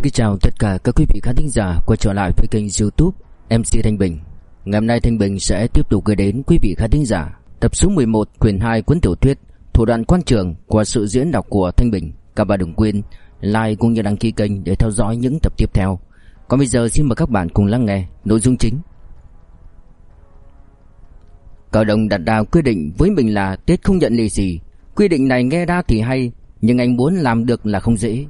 Xin kính chào tất cả các quý vị khán thính giả quay trở lại với kênh youtube MC Thanh Bình. Ngày hôm nay Thanh Bình sẽ tiếp tục gửi đến quý vị khán thính giả Tập số 11 quyển 2 cuốn tiểu thuyết Thủ đoạn quan trường của sự diễn đọc của Thanh Bình. Các bạn đừng quên like cũng như đăng ký kênh để theo dõi những tập tiếp theo. Còn bây giờ xin mời các bạn cùng lắng nghe nội dung chính. Cao Đồng đặt ra quyết định với mình là Tết không nhận lì xì. Quy định này nghe ra thì hay, Nhưng anh muốn làm được là không dễ.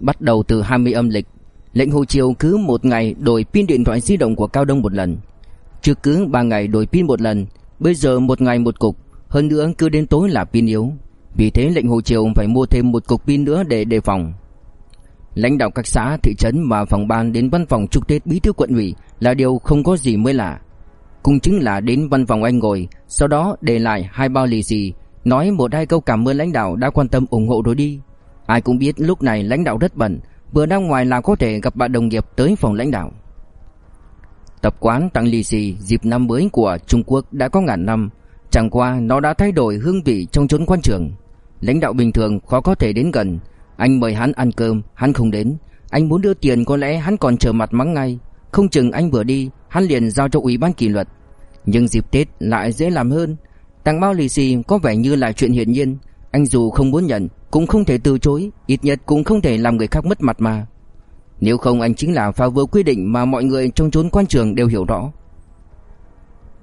Bắt đầu từ 20 âm lịch. Lệnh Hồ Triều cứ một ngày đổi pin điện thoại di động của Cao Đông một lần. Trước cứ 3 ngày đổi pin một lần Bây giờ một ngày một cục Hơn nữa cứ đến tối là pin yếu. Vì thế lệnh Hồ Triều phải mua thêm một cục pin nữa để đề phòng. Lãnh đạo các xã, thị trấn và phòng ban đến văn phòng chúc Tết bí thư quận ủy là điều không có gì mới lạ. Cũng chính là đến văn phòng anh ngồi Sau đó để lại hai bao lì xì Nói một hai câu cảm ơn lãnh đạo đã quan tâm ủng hộ rồi đi. Ai cũng biết lúc này lãnh đạo rất bận Vừa ra ngoài là có thể gặp bạn đồng nghiệp tới phòng lãnh đạo. Tập quán tặng lì xì dịp năm mới của Trung Quốc đã có ngàn năm Chẳng qua nó đã thay đổi hương vị trong chốn quan trường. Lãnh đạo bình thường khó có thể đến gần Anh mời hắn ăn cơm, hắn không đến. Anh muốn đưa tiền có lẽ hắn còn chờ mặt mắng ngay. Không chừng anh vừa đi, hắn liền giao cho ủy ban kỷ luật. Nhưng dịp Tết lại dễ làm hơn. Tặng bao lì xì có vẻ như là chuyện hiển nhiên Anh dù không muốn nhận cũng không thể từ chối, ít nhất cũng không thể làm người khác mất mặt mà. Nếu không anh chính là phá vỡ quy định mà mọi người trong chốn quan trường đều hiểu rõ.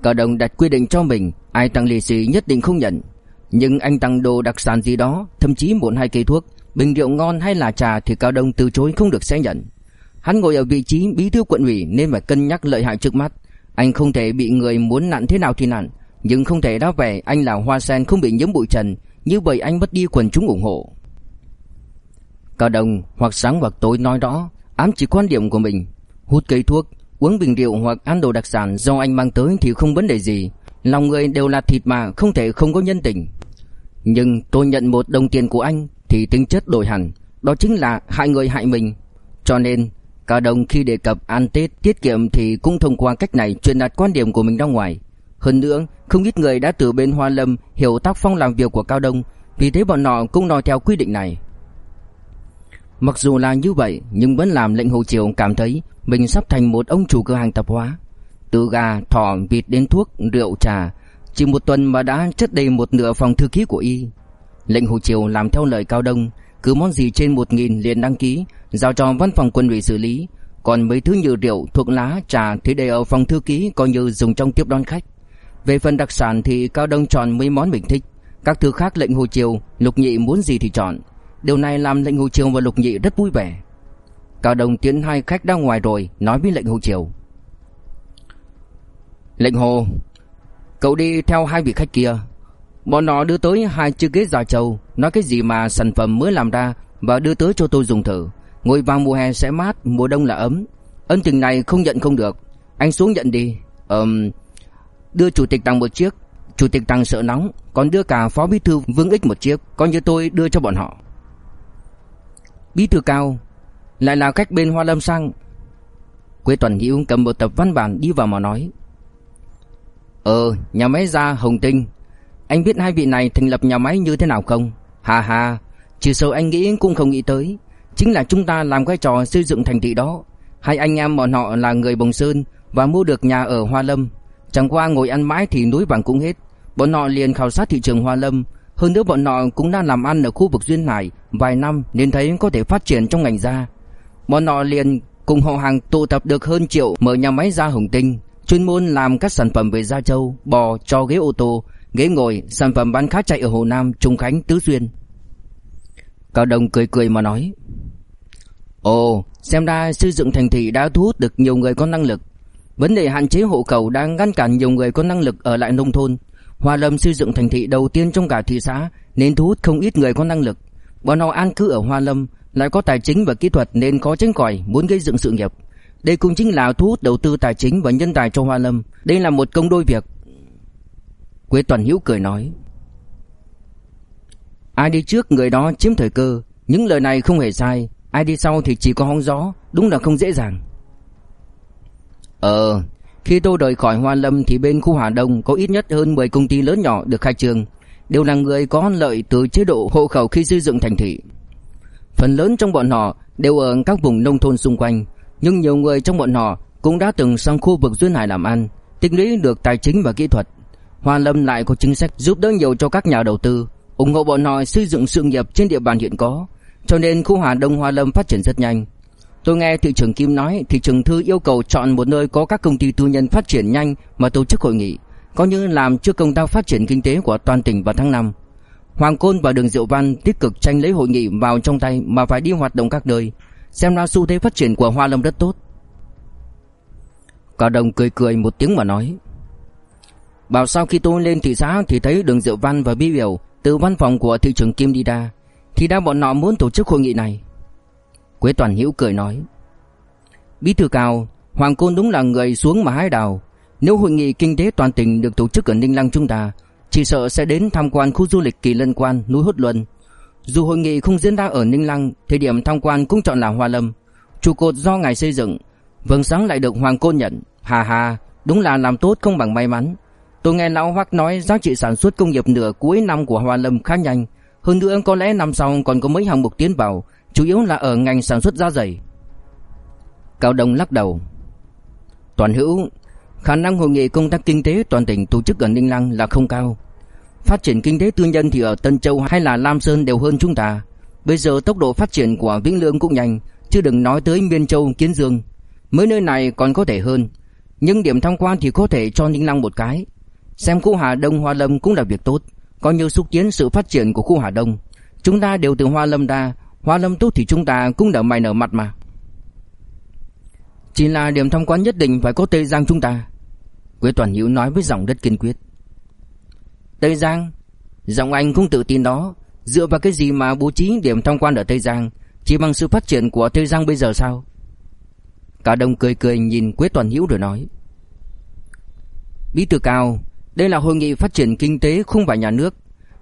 Cao Đồng đặt quy định cho mình, ai tặng lì xì nhất định không nhận. Nhưng anh tặng đồ đặc sản gì đó, thậm chí một hai cây thuốc, bình rượu ngon hay là trà thì Cao đồng từ chối không được sẽ nhận. Hắn ngồi ở vị trí bí thư quận ủy nên phải cân nhắc lợi hại trước mắt. Anh không thể bị người muốn nặn thế nào thì nặn, nhưng không thể đáp vẻ anh là hoa sen không bị nhiễm bụi trần, như vậy anh mất đi quần chúng ủng hộ. Cao Đồng hoặc sáng hoặc tối nói rõ Ám chỉ quan điểm của mình. Hút cây thuốc, uống bình rượu hoặc ăn đồ đặc sản Do anh mang tới thì không vấn đề gì. Lòng người đều là thịt mà không thể không có nhân tình. Nhưng tôi nhận một đồng tiền của anh Thì tính chất đổi hẳn. Đó chính là hại người hại mình. Cho nên Cao Đồng khi đề cập ăn Tết tiết kiệm Thì cũng thông qua cách này truyền đạt quan điểm của mình ra ngoài hơn nữa, không ít người đã từ bên Hoa Lâm hiểu tác phong làm việc của Cao Đông, vì thế bọn họ cũng nói theo quy định này. Mặc dù là như vậy, nhưng vẫn làm lệnh Hồ Triều cảm thấy mình sắp thành một ông chủ cửa hàng tạp hóa. Từ gà, thỏ, vịt đến thuốc, rượu, trà, chỉ một tuần mà đã chất đầy một nửa phòng thư ký của y. Lệnh Hồ Triều làm theo lời Cao Đông, cứ món gì trên một nghìn liền đăng ký, giao cho văn phòng quân ủy xử lý, còn mấy thứ như rượu, thuốc lá, trà thì để ở phòng thư ký coi như dùng trong tiếp đón khách. Về phần đặc sản thì Cao Đông chọn mấy món mình thích. Các thứ khác lệnh Hồ Triều Lục Nhị muốn gì thì chọn. Điều này làm lệnh Hồ Triều và Lục Nhị rất vui vẻ. Cao Đông tiến hai khách ra ngoài rồi Nói với lệnh Hồ Triều. Lệnh Hồ Cậu đi theo hai vị khách kia. Bọn nó đưa tới hai chiếc ghế giả châu, Nói cái gì mà sản phẩm mới làm ra Và đưa tới cho tôi dùng thử. Ngồi vào mùa hè sẽ mát Mùa đông là ấm. Ân tình này không nhận không được. Anh xuống nhận đi. Ờm um, Đưa chủ tịch tăng một chiếc. Chủ tịch tăng sợ nóng, Còn đưa cả phó bí thư Vương Ích một chiếc, Coi như tôi đưa cho bọn họ. Bí thư cao Lại là cách bên Hoa Lâm sang. Quế Tuần Hữu cầm một tập văn bản đi vào mà nói Ờ nhà máy ra Hồng Tinh, Anh biết hai vị này thành lập nhà máy như thế nào không? Hà hà Chỉ sợ anh nghĩ cũng không nghĩ tới. Chính là chúng ta làm cái trò xây dựng thành thị đó. Hai anh em bọn họ là người Bồng Sơn Và mua được nhà ở Hoa Lâm. Chẳng qua ngồi ăn mãi thì núi vàng cũng hết. Bọn họ liền khảo sát thị trường Hoa Lâm. Hơn nữa bọn họ cũng đang làm ăn ở khu vực Duyên Hải Vài năm nên thấy có thể phát triển trong ngành da. Bọn họ liền cùng họ hàng tụ tập được hơn triệu Mở nhà máy da Hồng Tinh Chuyên môn làm các sản phẩm về da trâu, bò, cho ghế ô tô Ghế ngồi, sản phẩm bán khá chạy ở Hồ Nam, Trung Khánh, Tứ Xuyên. Cao Đồng cười cười mà nói Ồ, xem ra xây dựng thành thị đã thu hút được nhiều người có năng lực. Vấn đề hạn chế hộ khẩu đang ngăn cản nhiều người có năng lực ở lại nông thôn. Hoa Lâm xây dựng thành thị đầu tiên trong cả thị xã, nên thu hút không ít người có năng lực. Bọn họ an cư ở Hoa Lâm, lại có tài chính và kỹ thuật nên có tránh khỏi, muốn gây dựng sự nghiệp. Đây cũng chính là thu hút đầu tư tài chính và nhân tài cho Hoa Lâm. Đây là một công đôi việc. Quế Toàn Hữu cười nói. Ai đi trước, người đó chiếm thời cơ. Những lời này không hề sai. Ai đi sau thì chỉ có hóng gió. Đúng là không dễ dàng. Ờ, khi tôi rời khỏi Hoa Lâm thì bên khu Hà Đông có ít nhất hơn 10 công ty lớn nhỏ được khai trương, đều là người có lợi từ chế độ hộ khẩu khi xây dựng thành thị. Phần lớn trong bọn họ đều ở các vùng nông thôn xung quanh, nhưng nhiều người trong bọn họ cũng đã từng sang khu vực duyên hải làm ăn, tích lũy được tài chính và kỹ thuật. Hoa Lâm lại có chính sách giúp đỡ nhiều cho các nhà đầu tư, ủng hộ bọn họ xây dựng sự nghiệp trên địa bàn hiện có, cho nên khu Hà Đông Hoa Lâm phát triển rất nhanh. Tôi nghe thị trưởng Kim nói thị trưởng Thư yêu cầu chọn một nơi có các công ty tư nhân phát triển nhanh mà tổ chức hội nghị, có như làm trước công tác phát triển kinh tế của toàn tỉnh vào tháng 5. Hoàng Côn và Đường Diệu Văn tích cực tranh lấy hội nghị vào trong tay mà phải đi hoạt động các nơi, xem ra xu thế phát triển của Hoa Lâm rất tốt. Cao Đồng cười cười một tiếng mà nói. Bảo sau khi tôi lên thị xã thì thấy Đường Diệu Văn và Bi Biểu từ văn phòng của thị trưởng Kim đi ra, thì đã bọn họ muốn tổ chức hội nghị này. Quế Toàn Hữu cười nói. Bí thư cao, Hoàng Côn đúng là người xuống mà hái đào. Nếu hội nghị kinh tế toàn tỉnh được tổ chức ở Ninh Lăng chúng ta, chỉ sợ sẽ đến tham quan khu du lịch kỳ lân quan núi Hốt Luân. Dù hội nghị không diễn ra ở Ninh Lăng, thời điểm tham quan cũng chọn là Hoa Lâm. Trụ cột do ngài xây dựng, vầng sáng lại được Hoàng Côn nhận. Hà hà, đúng là làm tốt không bằng may mắn. Tôi nghe lão Hoắc nói giá trị sản xuất công nghiệp nửa cuối năm của Hoa Lâm khá nhanh, hơn nữa có lẽ năm sau còn có mấy hạng mục tiến vào, chủ yếu là ở ngành sản xuất da giày. Cao Đông lắc đầu. Toàn hữu, khả năng hội nghị công tác kinh tế toàn tỉnh tổ chức ở Ninh Lăng là không cao. Phát triển kinh tế tư nhân thì ở Tân Châu hay là Lam Sơn đều hơn chúng ta. Bây giờ tốc độ phát triển của Vĩnh Lương cũng nhanh, chứ đừng nói tới Miên Châu, Kiến Dương. Mấy nơi này còn có thể hơn, nhưng điểm tham quan thì có thể cho Ninh Lăng một cái. Xem khu Hà Đông Hoa Lâm cũng là việc tốt, có như xúc tiến sự phát triển của khu Hà Đông. Chúng ta đều từ Hoa Lâm ra, Hoa Lâm Túc thì chúng ta cũng nở mày nở mặt mà. Chỉ là điểm tham quan nhất định phải có Tây Giang chúng ta. Quế Toàn Hữu nói với giọng rất kiên quyết. Tây Giang, giọng anh cũng tự tin đó, dựa vào cái gì mà bố trí điểm tham quan ở Tây Giang, chỉ bằng sự phát triển của Tây Giang bây giờ sao? Cả đông cười cười nhìn Quế Toàn Hữu rồi nói. Bí thư cao, đây là hội nghị phát triển kinh tế không phải nhà nước,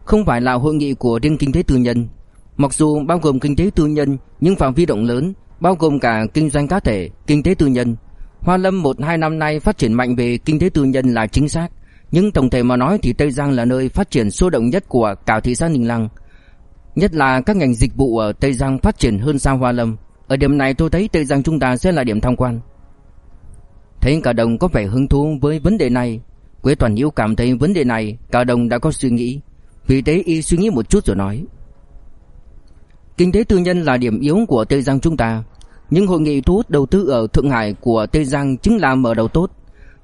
không phải là hội nghị của riêng kinh tế tư nhân. Mặc dù bao gồm kinh tế tư nhân nhưng phạm vi rộng lớn, bao gồm cả kinh doanh cá thể, kinh tế tư nhân. Hoa Lâm một hai năm nay phát triển mạnh về kinh tế tư nhân là chính xác, nhưng tổng thể mà nói thì Tây Giang là nơi phát triển sôi động nhất của cả thị xã Ninh Lăng. Nhất là các ngành dịch vụ ở Tây Giang phát triển hơn xa Hoa Lâm. Ở điểm này tôi thấy Tây Giang chúng ta sẽ là điểm tham quan. Thấy cả đồng có vẻ hứng thú với vấn đề này, Quế Toàn Nhiễu cảm thấy vấn đề này cả đồng đã có suy nghĩ, vì thế y suy nghĩ một chút rồi nói. Kinh tế tư nhân là điểm yếu của Tây Giang chúng ta, nhưng hội nghị thu hút đầu tư ở Thượng Hải của Tây Giang chính là mở đầu tốt.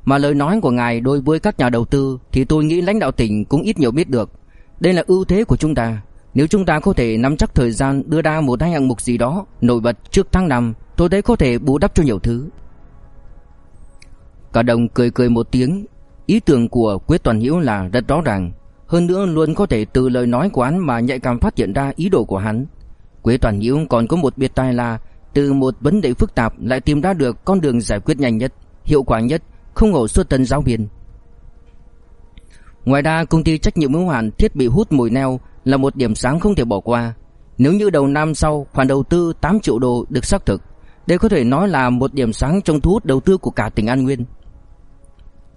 Mà lời nói của ngài đối với các nhà đầu tư thì tôi nghĩ lãnh đạo tỉnh cũng ít nhiều biết được. Đây là ưu thế của chúng ta. Nếu chúng ta có thể nắm chắc thời gian đưa ra một hai hạng mục gì đó nổi bật trước tháng năm, tôi thấy có thể bù đắp cho nhiều thứ. Cả đồng cười cười một tiếng, ý tưởng của Quế Toàn Hiễu là rất rõ ràng, hơn nữa luôn có thể từ lời nói của hắn mà nhạy cảm phát hiện ra ý đồ của hắn. Quế Toàn Hiễu còn có một biệt tài là từ một vấn đề phức tạp lại tìm ra được con đường giải quyết nhanh nhất, hiệu quả nhất, không ngổ xuất tân giáo viên. Ngoài ra, công ty trách nhiệm hữu hạn thiết bị hút mùi neo là một điểm sáng không thể bỏ qua. Nếu như đầu năm sau khoản đầu tư 8 triệu đô được xác thực, đây có thể nói là một điểm sáng trong thu hút đầu tư của cả tỉnh An Nguyên.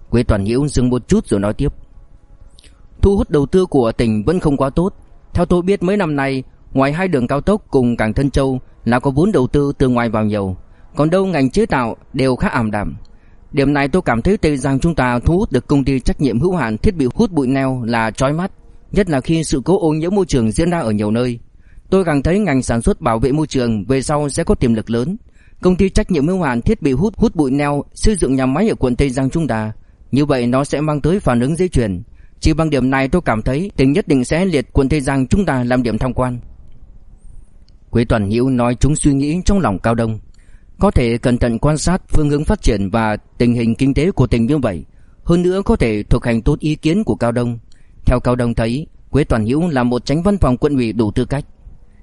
Quế Toàn Hiễu dừng một chút rồi nói tiếp. Thu hút đầu tư của tỉnh vẫn không quá tốt. Theo tôi biết mấy năm nay, ngoài hai đường cao tốc cùng cảng Thân Châu là có vốn đầu tư từ ngoài vào nhiều, còn đâu ngành chế tạo đều khá ảm đạm. Điểm này tôi cảm thấy Tây Giang chúng ta thu hút được công ty trách nhiệm hữu hạn thiết bị hút bụi neo là chói mắt, nhất là khi sự cố ô nhiễm môi trường diễn ra ở nhiều nơi. Tôi càng thấy ngành sản xuất bảo vệ môi trường về sau sẽ có tiềm lực lớn. Công ty trách nhiệm hữu hạn thiết bị hút hút bụi neo xây dựng nhà máy ở quận Tây Giang chúng ta, như vậy nó sẽ mang tới phản ứng dây chuyền. Chỉ bằng điểm này tôi cảm thấy tỉnh nhất định sẽ liệt quận Tây Giang chúng ta làm điểm tham quan. Quế Toàn Nhiễu nói chúng suy nghĩ trong lòng Cao Đông. Có thể cẩn thận quan sát phương hướng phát triển và tình hình kinh tế của tỉnh như vậy. Hơn nữa có thể thực hành tốt ý kiến của Cao Đông. Theo Cao Đông thấy, Quế Toàn Hiễu là một tránh văn phòng quận ủy đủ tư cách.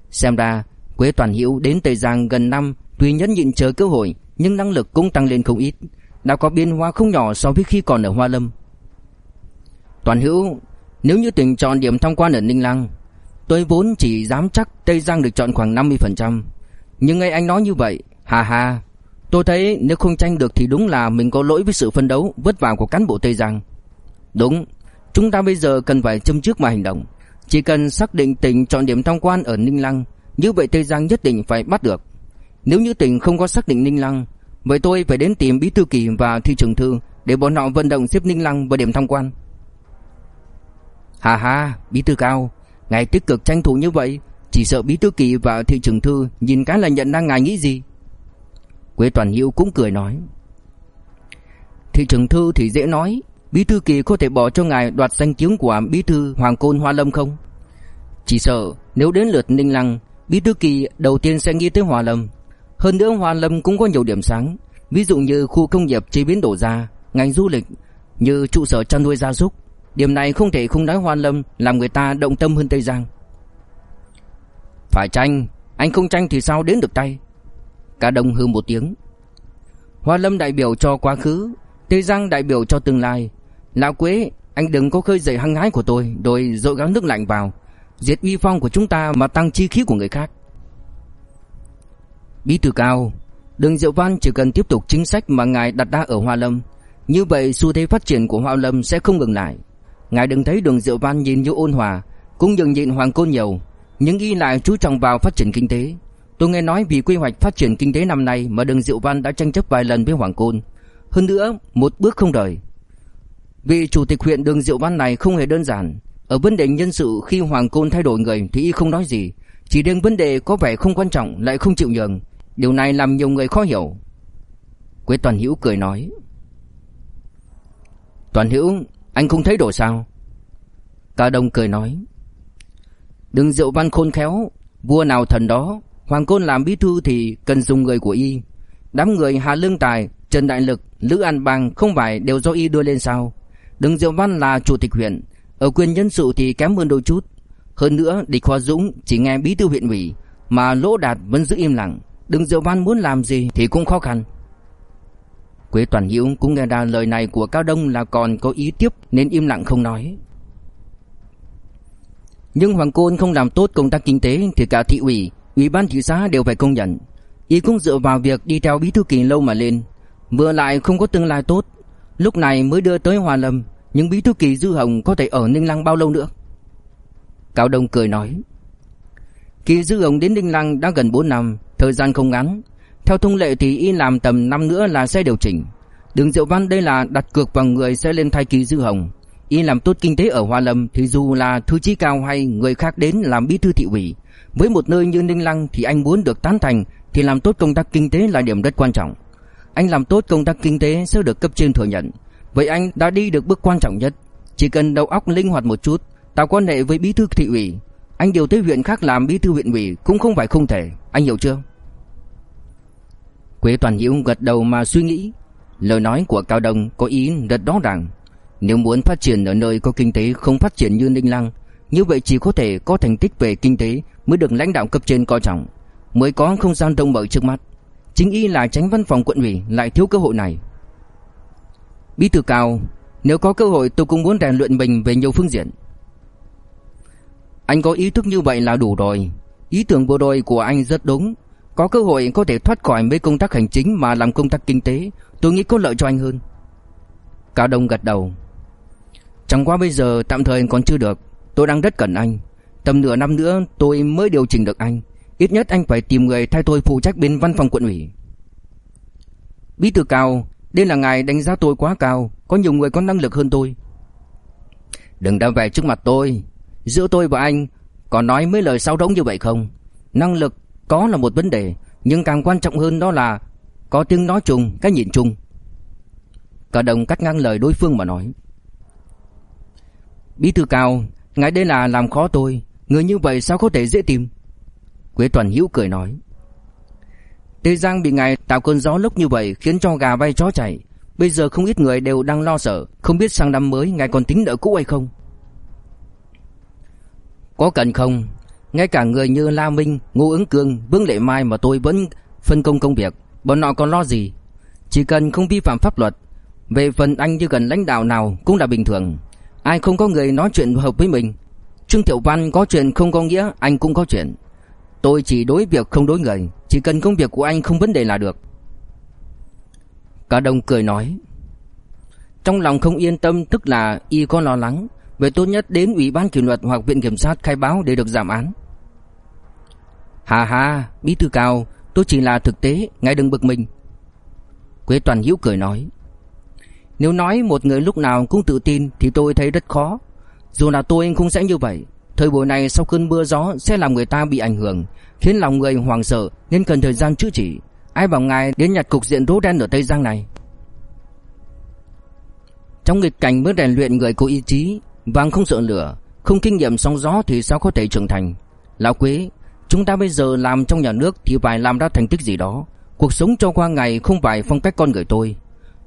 Xem ra, Quế Toàn Hiễu đến Tây Giang gần năm, tuy nhẫn nhịn chờ cơ hội, nhưng năng lực cũng tăng lên không ít, đã có biến hóa không nhỏ so với khi còn ở Hoa Lâm. Toàn Hữu, nếu như tỉnh chọn điểm tham quan ở Ninh Lăng, tôi vốn chỉ dám chắc Tây Giang được chọn khoảng 50%, nhưng ngay anh nói như vậy, Hà hà, tôi thấy nếu không tranh được thì đúng là mình có lỗi với sự phân đấu vất vả của cán bộ Tây Giang. Đúng, chúng ta bây giờ cần phải châm trước mà hành động. Chỉ cần xác định tỉnh chọn điểm tham quan ở Ninh Lăng, như vậy Tây Giang nhất định phải bắt được. Nếu như tỉnh không có xác định Ninh Lăng Vậy tôi phải đến tìm Bí Thư Kỳ và Thị trưởng Thư Để bọn họ vận động xếp Ninh Lăng vào điểm tham quan Hà hà Bí Thư Cao Ngài tích cực tranh thủ như vậy Chỉ sợ Bí Thư Kỳ và Thị trưởng Thư Nhìn cái là nhận ra ngài nghĩ gì? Quế Toàn hiệu cũng cười nói. Thị trưởng Thư thì dễ nói Bí Thư Kỳ có thể bỏ cho ngài đoạt danh tiếng của Bí Thư Hoàng Côn Hoa Lâm không? Chỉ sợ nếu đến lượt Ninh Lăng Bí Thư Kỳ đầu tiên sẽ nghĩ tới Hoa Lâm. Hơn nữa Hoa Lâm cũng có nhiều điểm sáng, ví dụ như khu công nghiệp chế biến đồ da, ngành du lịch, như trụ sở chăn nuôi gia súc. Điểm này không thể không nói Hoa Lâm làm người ta động tâm hơn Tây Giang. Phải tranh, anh không tranh thì sao đến được tay? Cả đồng hư một tiếng. Hoa Lâm đại biểu cho quá khứ, Tây Giang đại biểu cho tương lai. Lão Quế, anh đừng có khơi dậy hăng hái của tôi, rồi dội gáo nước lạnh vào, diệt uy phong của chúng ta mà tăng chi khí của người khác. Bí thư cao, Đường Diệu Văn chỉ cần tiếp tục chính sách mà ngài đặt ra ở Hoa Lâm, như vậy xu thế phát triển của Hoa Lâm sẽ không ngừng lại. Ngài đừng thấy Đường Diệu Văn nhìn như ôn hòa, cũng nhường nhịn Hoàng Côn nhiều, nhưng y lại chú trọng vào phát triển kinh tế. Tôi nghe nói vì quy hoạch phát triển kinh tế năm nay mà Đường Diệu Văn đã tranh chấp vài lần với Hoàng Côn. Hơn nữa, một bước không rời. Vị chủ tịch huyện Đường Diệu Văn này không hề đơn giản. Ở vấn đề nhân sự khi Hoàng Côn thay đổi người thì y không nói gì, chỉ riêng vấn đề có vẻ không quan trọng lại không chịu nhường. Điều này làm nhiều người khó hiểu Quế Toàn Hữu cười nói Toàn Hữu anh không thấy đồ sao? Cao Đông cười nói, Đừng rượu văn khôn khéo, Vua nào thần đó, Hoàng Côn làm bí thư thì cần dùng người của y. Đám người Hà Lương Tài, Trần Đại Lực, Lữ An Bang Không phải đều do y đưa lên sao? Đừng Diệu Văn là chủ tịch huyện, Ở quyền nhân sự thì kém hơn đôi chút. Hơn nữa, Địch Hoa Dũng chỉ nghe bí thư huyện ủy, Mà Lỗ Đạt vẫn giữ im lặng. Đừng Diệu Văn muốn làm gì thì cũng khó khăn. Quế Toàn Hữu cũng nghe ra lời này của Cao Đông là còn có ý tiếp nên im lặng không nói. Nhưng Hoàng Côn không làm tốt công tác kinh tế thì cả thị ủy, ủy ban thị xã đều phải công nhận. Ý cũng dựa vào việc đi theo bí thư kỳ lâu mà lên. Vừa lại không có tương lai tốt, lúc này mới đưa tới Hòa Lâm, Những bí thư kỳ Dư Hồng có thể ở Ninh Lăng bao lâu nữa? Cao Đông cười nói. Kỳ Dư Hồng đến Ninh Lăng đã gần 4 năm, Thời gian không ngắn theo thông lệ thì y làm tầm năm nữa là sẽ điều chỉnh. Đường Diệu Văn đây là đặt cược vào người sẽ lên thay kỳ dư hồng. Y làm tốt kinh tế ở Hoa Lâm Thì dù là thư chí cao hay người khác đến làm bí thư thị ủy, Với một nơi như Ninh Lăng thì anh muốn được tán thành Thì làm tốt công tác kinh tế là điểm rất quan trọng. Anh làm tốt công tác kinh tế sẽ được cấp trên thừa nhận. Vậy anh đã đi được bước quan trọng nhất. Chỉ cần đầu óc linh hoạt một chút, Tạo quan hệ với bí thư thị ủy, Anh điều tới huyện khác làm bí thư huyện ủy Cũng không phải không thể. Anh hiểu chưa? Quế Toàn Hiếu gật đầu mà suy nghĩ. Lời nói của Cao Đông có ý rất rõ ràng. Nếu muốn phát triển ở nơi có kinh tế không phát triển như Ninh Lăng, Như vậy chỉ có thể có thành tích về kinh tế Mới được lãnh đạo cấp trên coi trọng, Mới có không gian rộng mở trước mắt. Chính y là tránh văn phòng quận ủy Lại thiếu cơ hội này. Bí thư Cao, Nếu có cơ hội tôi cũng muốn rèn luyện mình về nhiều phương diện. Anh có ý thức như vậy là đủ rồi. Ý tưởng vừa rồi của anh rất đúng có cơ hội có thể thoát khỏi mấy công tác hành chính mà làm công tác kinh tế, Tôi nghĩ có lợi cho anh hơn. Cao Đông gật đầu. Chẳng qua bây giờ tạm thời còn chưa được, Tôi đang rất cần anh. Tầm nửa năm nữa tôi mới điều chỉnh được anh. Ít nhất anh phải tìm người thay tôi phụ trách bên văn phòng quận ủy. Bí thư cao, Đây là ngài đánh giá tôi quá cao, Có nhiều người có năng lực hơn tôi. Đừng đâm về trước mặt tôi. Giữa tôi và anh Còn nói mấy lời sao rỗng như vậy không? Năng lực có là một vấn đề Nhưng càng quan trọng hơn đó là Có tiếng nói chung, cái nhìn chung. Cả đồng cắt ngang lời đối phương mà nói. Bí thư cao Ngài đây là làm khó tôi Người như vậy sao có thể dễ tìm? Quế Toàn Hiếu cười nói. Tây Giang bị ngài tạo cơn gió lốc như vậy Khiến cho gà bay chó chạy. Bây giờ không ít người đều đang lo sợ Không biết sang năm mới ngài còn tính nợ cũ hay không? Có cần không? Ngay cả người như La Minh, Ngô Ứng Cương, Vương Lệ Mai mà tôi vẫn phân công công việc, bọn họ còn lo gì? Chỉ cần không vi phạm pháp luật, về phần anh như gần lãnh đạo nào cũng là bình thường. Ai không có người nói chuyện hợp với mình. Trương Tiểu Văn có chuyện không có nghĩa anh cũng có chuyện. Tôi chỉ đối việc không đối người, chỉ cần công việc của anh không vấn đề là được. Cả đồng cười nói. Trong lòng không yên tâm tức là y có lo lắng, về tốt nhất đến Ủy ban kỷ luật hoặc Viện Kiểm sát khai báo để được giảm án. Hà hà, bí thư cao, Tôi chỉ là thực tế Ngài đừng bực mình. Quế Toàn Hiếu cười nói Nếu nói một người lúc nào cũng tự tin Thì tôi thấy rất khó. Dù là tôi cũng sẽ như vậy Thời buổi này sau cơn mưa gió sẽ làm người ta bị ảnh hưởng Khiến lòng người hoảng sợ Nên cần thời gian chữa trị. Ai bảo ngài đến nhặt cục diện rố đen ở Tây Giang này? Trong nghịch cảnh mới rèn luyện người có ý chí Vàng không sợ lửa Không kinh nghiệm sóng gió thì sao có thể trưởng thành? Lão Quế Chúng ta bây giờ làm trong nhà nước Thì phải làm ra thành tích gì đó. Cuộc sống cho qua ngày không phải phong cách con người tôi.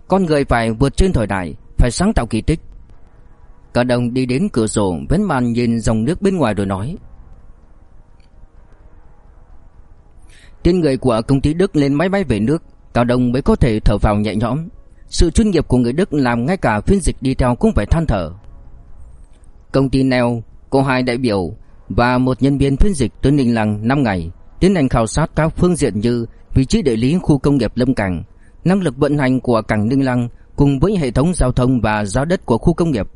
Con người phải vượt trên thời đại, Phải sáng tạo kỳ tích. Cả đồng đi đến cửa sổ, Vén màn nhìn dòng nước bên ngoài rồi nói. Tên người của công ty Đức lên máy bay về nước, Cả đồng mới có thể thở vào nhẹ nhõm. Sự chuyên nghiệp của người Đức làm ngay cả phiên dịch đi theo cũng phải than thở. Công ty Neo cô hai đại biểu và một nhân viên phiên dịch tới Ninh Lăng 5 ngày tiến hành khảo sát các phương diện như vị trí địa lý khu công nghiệp Lâm Cảng, năng lực vận hành của cảng Ninh Lăng cùng với hệ thống giao thông và giá đất của khu công nghiệp,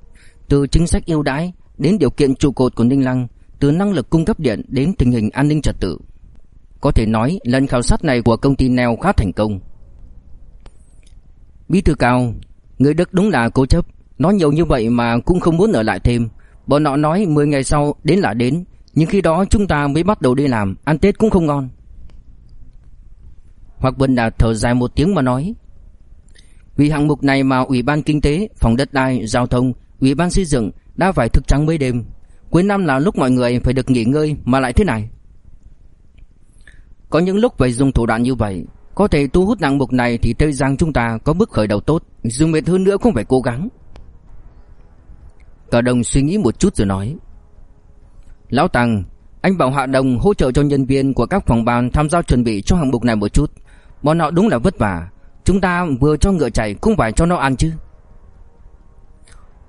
từ chính sách ưu đãi đến điều kiện trụ cột của Ninh Lăng, từ năng lực cung cấp điện đến tình hình an ninh trật tự. Có thể nói lần khảo sát này của công ty Neo khá thành công. Bí thư cao, người Đức đúng là cố chấp, nói nhiều như vậy mà cũng không muốn ở lại thêm. Bọn họ nói 10 ngày sau đến là đến, nhưng khi đó chúng ta mới bắt đầu đi làm, ăn Tết cũng không ngon. Hoặc Vân Đạt thở dài một tiếng mà nói. Vì hạng mục này mà Ủy ban Kinh tế, Phòng đất đai, Giao thông, Ủy ban xây dựng đã phải thức trắng mấy đêm. Cuối năm là lúc mọi người phải được nghỉ ngơi mà lại thế này. Có những lúc phải dùng thủ đoạn như vậy Có thể thu hút hạng mục này Thì Tây Giang chúng ta có bước khởi đầu tốt Dù mệt hơn nữa cũng phải cố gắng Cả đồng suy nghĩ một chút rồi nói. Lão Tăng, Anh bảo Hạ Đồng hỗ trợ cho nhân viên của các phòng ban Tham gia chuẩn bị cho hạng mục này một chút. Bọn họ đúng là vất vả. Chúng ta vừa cho ngựa chạy cũng phải cho nó ăn chứ.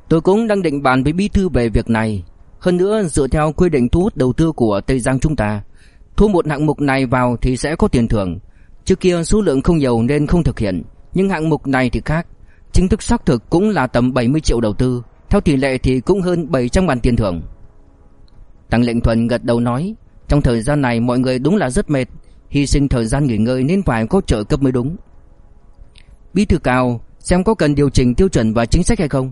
Tôi cũng đang định bàn với bí thư về việc này. Hơn nữa, dựa theo quy định thu hút đầu tư của Tây Giang chúng ta, Thu một hạng mục này vào thì sẽ có tiền thưởng. Trước kia số lượng không nhiều nên không thực hiện, Nhưng hạng mục này thì khác. Chính thức xác thực cũng là tầm 70 triệu đầu tư. Theo tỷ lệ thì cũng hơn 700 ngàn tiền thưởng Tăng lệnh thuần gật đầu nói, Trong thời gian này mọi người đúng là rất mệt, Hy sinh thời gian nghỉ ngơi nên phải có trợ cấp mới đúng Bí thư cao, Xem có cần điều chỉnh tiêu chuẩn và chính sách hay không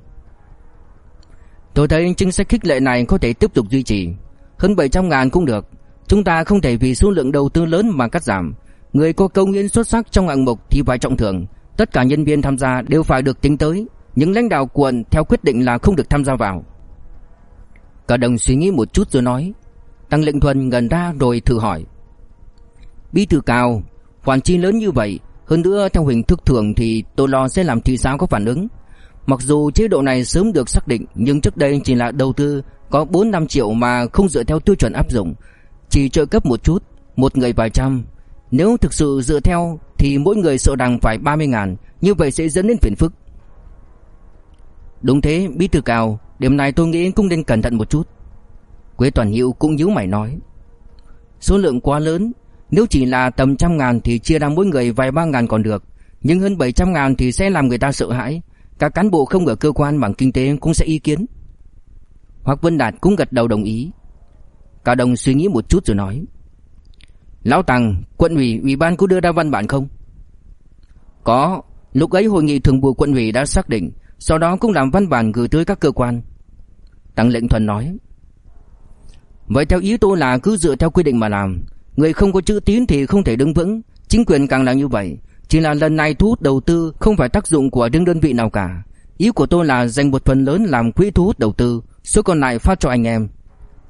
Tôi thấy chính sách khích lệ này có thể tiếp tục duy trì Hơn 700 ngàn cũng được Chúng ta không thể vì số lượng đầu tư lớn mà cắt giảm. Người có công hiến xuất sắc trong hạng mục thì phải trọng thưởng. Tất cả nhân viên tham gia đều phải được tính tới. Những lãnh đạo quận theo quyết định là không được tham gia vào. Cả đồng suy nghĩ một chút rồi nói. Tăng lệnh thuần gần ra rồi thử hỏi. Bí thư cao, khoản chi lớn như vậy, hơn nữa theo hình thức thường thì tôi lo sẽ làm thị xã có phản ứng. Mặc dù chế độ này sớm được xác định nhưng trước đây chỉ là đầu tư có 4-5 triệu mà không dựa theo tiêu chuẩn áp dụng chỉ trợ cấp một chút Một người vài trăm Nếu thực sự dựa theo Thì mỗi người sợ rằng phải 30 ngàn Như vậy sẽ dẫn đến phiền phức Đúng thế, bí thư cao, Điểm này tôi nghĩ cũng nên cẩn thận một chút. Quế Toàn Hiệu cũng nhíu mày nói, Số lượng quá lớn, Nếu chỉ là tầm trăm ngàn Thì chia ra mỗi người vài ba ngàn còn được, Nhưng hơn 700 ngàn thì sẽ làm người ta sợ hãi. Các cán bộ không ở cơ quan bằng kinh tế cũng sẽ ý kiến. Hoặc Vân Đạt cũng gật đầu đồng ý. Cao Đông suy nghĩ một chút rồi nói, Lão Tăng, Quận ủy ủy ban có đưa ra văn bản không? Có, Lúc ấy hội nghị thường vụ quận ủy đã xác định sau đó cũng làm văn bản gửi tới các cơ quan. Tăng lệnh thuần nói, Vậy theo ý tôi là cứ dựa theo quy định mà làm. Người không có chữ tín thì không thể đứng vững. Chính quyền càng là như vậy. Chỉ là lần này thu hút đầu tư Không phải tác dụng của riêng đơn vị nào cả. Ý của tôi là dành một phần lớn làm quỹ thu hút đầu tư, Số còn lại phát cho anh em.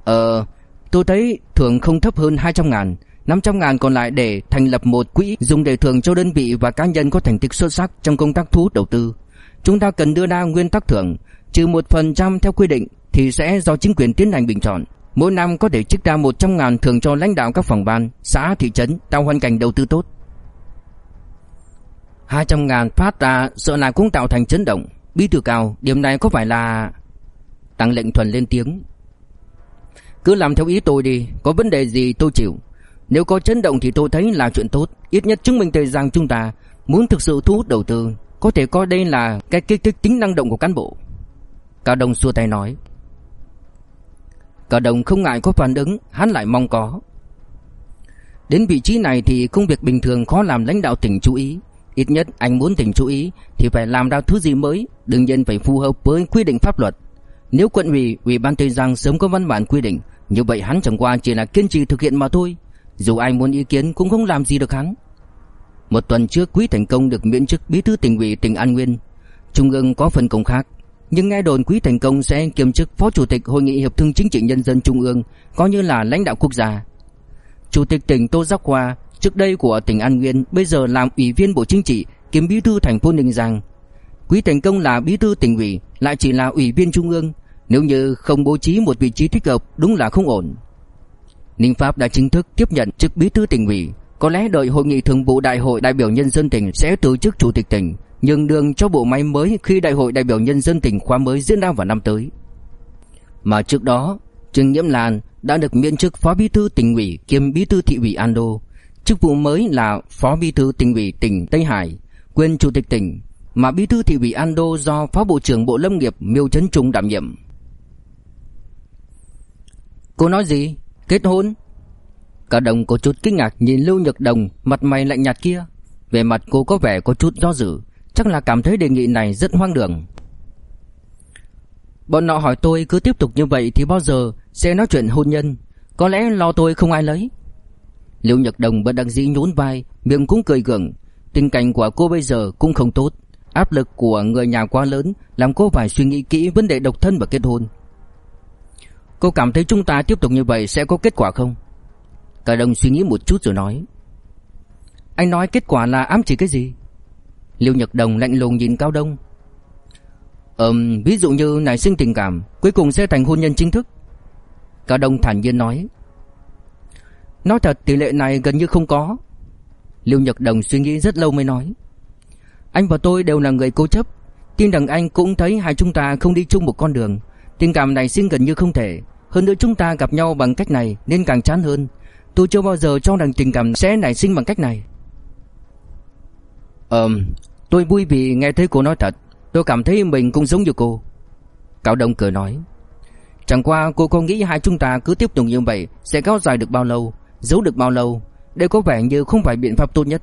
Ờ Tôi thấy thưởng không thấp hơn 200 ngàn. 500 ngàn còn lại để thành lập một quỹ dùng để thưởng cho đơn vị và cá nhân có thành tích xuất sắc trong công tác thu hút đầu tư. Chúng ta cần đưa ra nguyên tắc thưởng, trừ 1% theo quy định thì sẽ do chính quyền tiến hành bình chọn. Mỗi năm có thể trích ra 100 ngàn thưởng cho lãnh đạo các phòng ban, xã, thị trấn tạo hoàn cảnh đầu tư tốt. 200 ngàn phát ra sợ là cũng tạo thành chấn động. Bí thư cao, điểm này có phải là... Tăng lệnh thuần lên tiếng cứ làm theo ý tôi đi Có vấn đề gì tôi chịu Nếu có chấn động thì tôi thấy là chuyện tốt Ít nhất chứng minh Tây rằng chúng ta Muốn thực sự thu hút đầu tư có thể coi đây là cái kích thích tính năng động của cán bộ. Cao Đông xua tay nói. Cao Đông không ngại có phản ứng Hắn lại mong có. Đến vị trí này thì công việc bình thường khó làm lãnh đạo tỉnh chú ý. Ít nhất anh muốn tỉnh chú ý Thì phải làm ra thứ gì mới Đương nhiên phải phù hợp với quy định pháp luật. Nếu quận ủy, ủy ban Tây Giang sớm có văn bản quy định Như vậy hắn chẳng qua chỉ là kiên trì thực hiện mà thôi. Dù ai muốn ý kiến cũng không làm gì được hắn. Một tuần trước Quý Thành Công được miễn chức bí thư tỉnh ủy tỉnh An Nguyên Trung ương có phân công khác nhưng nghe đồn Quý Thành Công sẽ kiêm chức Phó Chủ tịch Hội nghị Hiệp thương Chính trị Nhân dân Trung ương, coi như là lãnh đạo quốc gia. Chủ tịch tỉnh Tô Giác Hoa, trước đây của tỉnh An Nguyên, bây giờ làm ủy viên Bộ Chính trị, kiêm bí thư thành phố Ninh Giang. Quý Thành Công là bí thư tỉnh ủy, lại chỉ là ủy viên Trung ương, nếu như không bố trí một vị trí thích hợp, đúng là không ổn. Ninh Pháp đã chính thức tiếp nhận chức bí thư tỉnh ủy, có lẽ đợi hội nghị thường vụ đại hội đại biểu nhân dân tỉnh sẽ từ chức chủ tịch tỉnh, nhường đường cho bộ máy mới khi đại hội đại biểu nhân dân tỉnh khóa mới diễn ra vào năm tới. Mà trước đó, Trương Nhiễm Lan đã được miễn chức phó bí thư tỉnh ủy kiêm bí thư thị ủy An Đô. Chức vụ mới là phó bí thư tỉnh ủy tỉnh Tây Hải, quyền chủ tịch tỉnh, mà bí thư thị ủy An Đô do phó bộ trưởng Bộ Lâm nghiệp Miêu Chấn Trung đảm nhiệm. Cô nói gì? Kết hôn? Cả đồng có chút kinh ngạc nhìn Lưu Nhật Đồng mặt mày lạnh nhạt kia. Về mặt cô có vẻ có chút do dự, chắc là cảm thấy đề nghị này rất hoang đường. Bọn họ hỏi tôi cứ tiếp tục như vậy thì bao giờ sẽ nói chuyện hôn nhân, có lẽ lo tôi không ai lấy. lưu Nhật Đồng bất đắc dĩ nhún vai, miệng cũng cười gượng, tình cảnh của cô bây giờ cũng không tốt, áp lực của người nhà quá lớn làm cô phải suy nghĩ kỹ vấn đề độc thân và kết hôn. Cô cảm thấy chúng ta tiếp tục như vậy sẽ có kết quả không? Cả đồng suy nghĩ một chút rồi nói. Anh nói kết quả là ám chỉ cái gì? Liêu Nhật Đồng lạnh lùng nhìn Cao Đông. Ừm, ví dụ như nảy sinh tình cảm, cuối cùng sẽ thành hôn nhân chính thức. Cao Đông thản nhiên nói. Nói thật tỷ lệ này gần như không có. Liêu Nhật Đồng suy nghĩ rất lâu mới nói. Anh và tôi đều là người cố chấp, tin rằng anh cũng thấy hai chúng ta không đi chung một con đường, tình cảm này sinh gần như không thể, hơn nữa chúng ta gặp nhau bằng cách này nên càng chán hơn. Tôi chưa bao giờ cho rằng tình cảm sẽ nảy sinh bằng cách này. Ừm, Tôi vui vì nghe thấy cô nói thật. Tôi cảm thấy mình cũng giống như cô. Cao Đông cười nói Chẳng qua cô không nghĩ hai chúng ta cứ tiếp tục như vậy Sẽ kéo dài được bao lâu Giấu được bao lâu. Đây có vẻ như không phải biện pháp tốt nhất.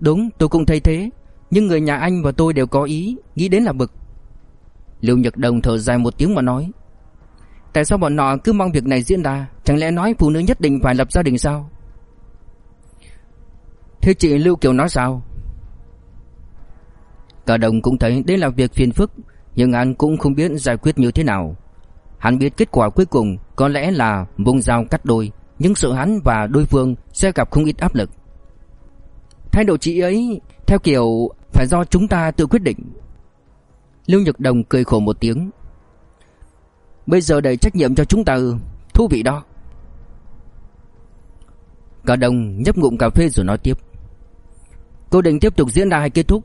Đúng tôi cũng thấy thế. Nhưng người nhà anh và tôi đều có ý Nghĩ đến là bực. Liêu Nhật Đồng thở dài một tiếng mà nói Tại sao bọn nọ cứ mong việc này diễn ra? Chẳng lẽ nói phụ nữ nhất định phải lập gia đình sao? Thế chị Lưu Kiều nói sao? Cả đồng cũng thấy đây là việc phiền phức, Nhưng anh cũng không biết giải quyết như thế nào. Hắn biết kết quả cuối cùng Có lẽ là vùng dao cắt đôi, Nhưng sự hắn và đối phương Sẽ gặp không ít áp lực. Thái độ chị ấy, Theo kiểu, phải do chúng ta tự quyết định. Lưu Nhật Đồng cười khổ một tiếng. Bây giờ đẩy trách nhiệm cho chúng ta. Thú vị đó. Cả đồng nhấp ngụm cà phê rồi nói tiếp. Cô định tiếp tục diễn ra hay kết thúc?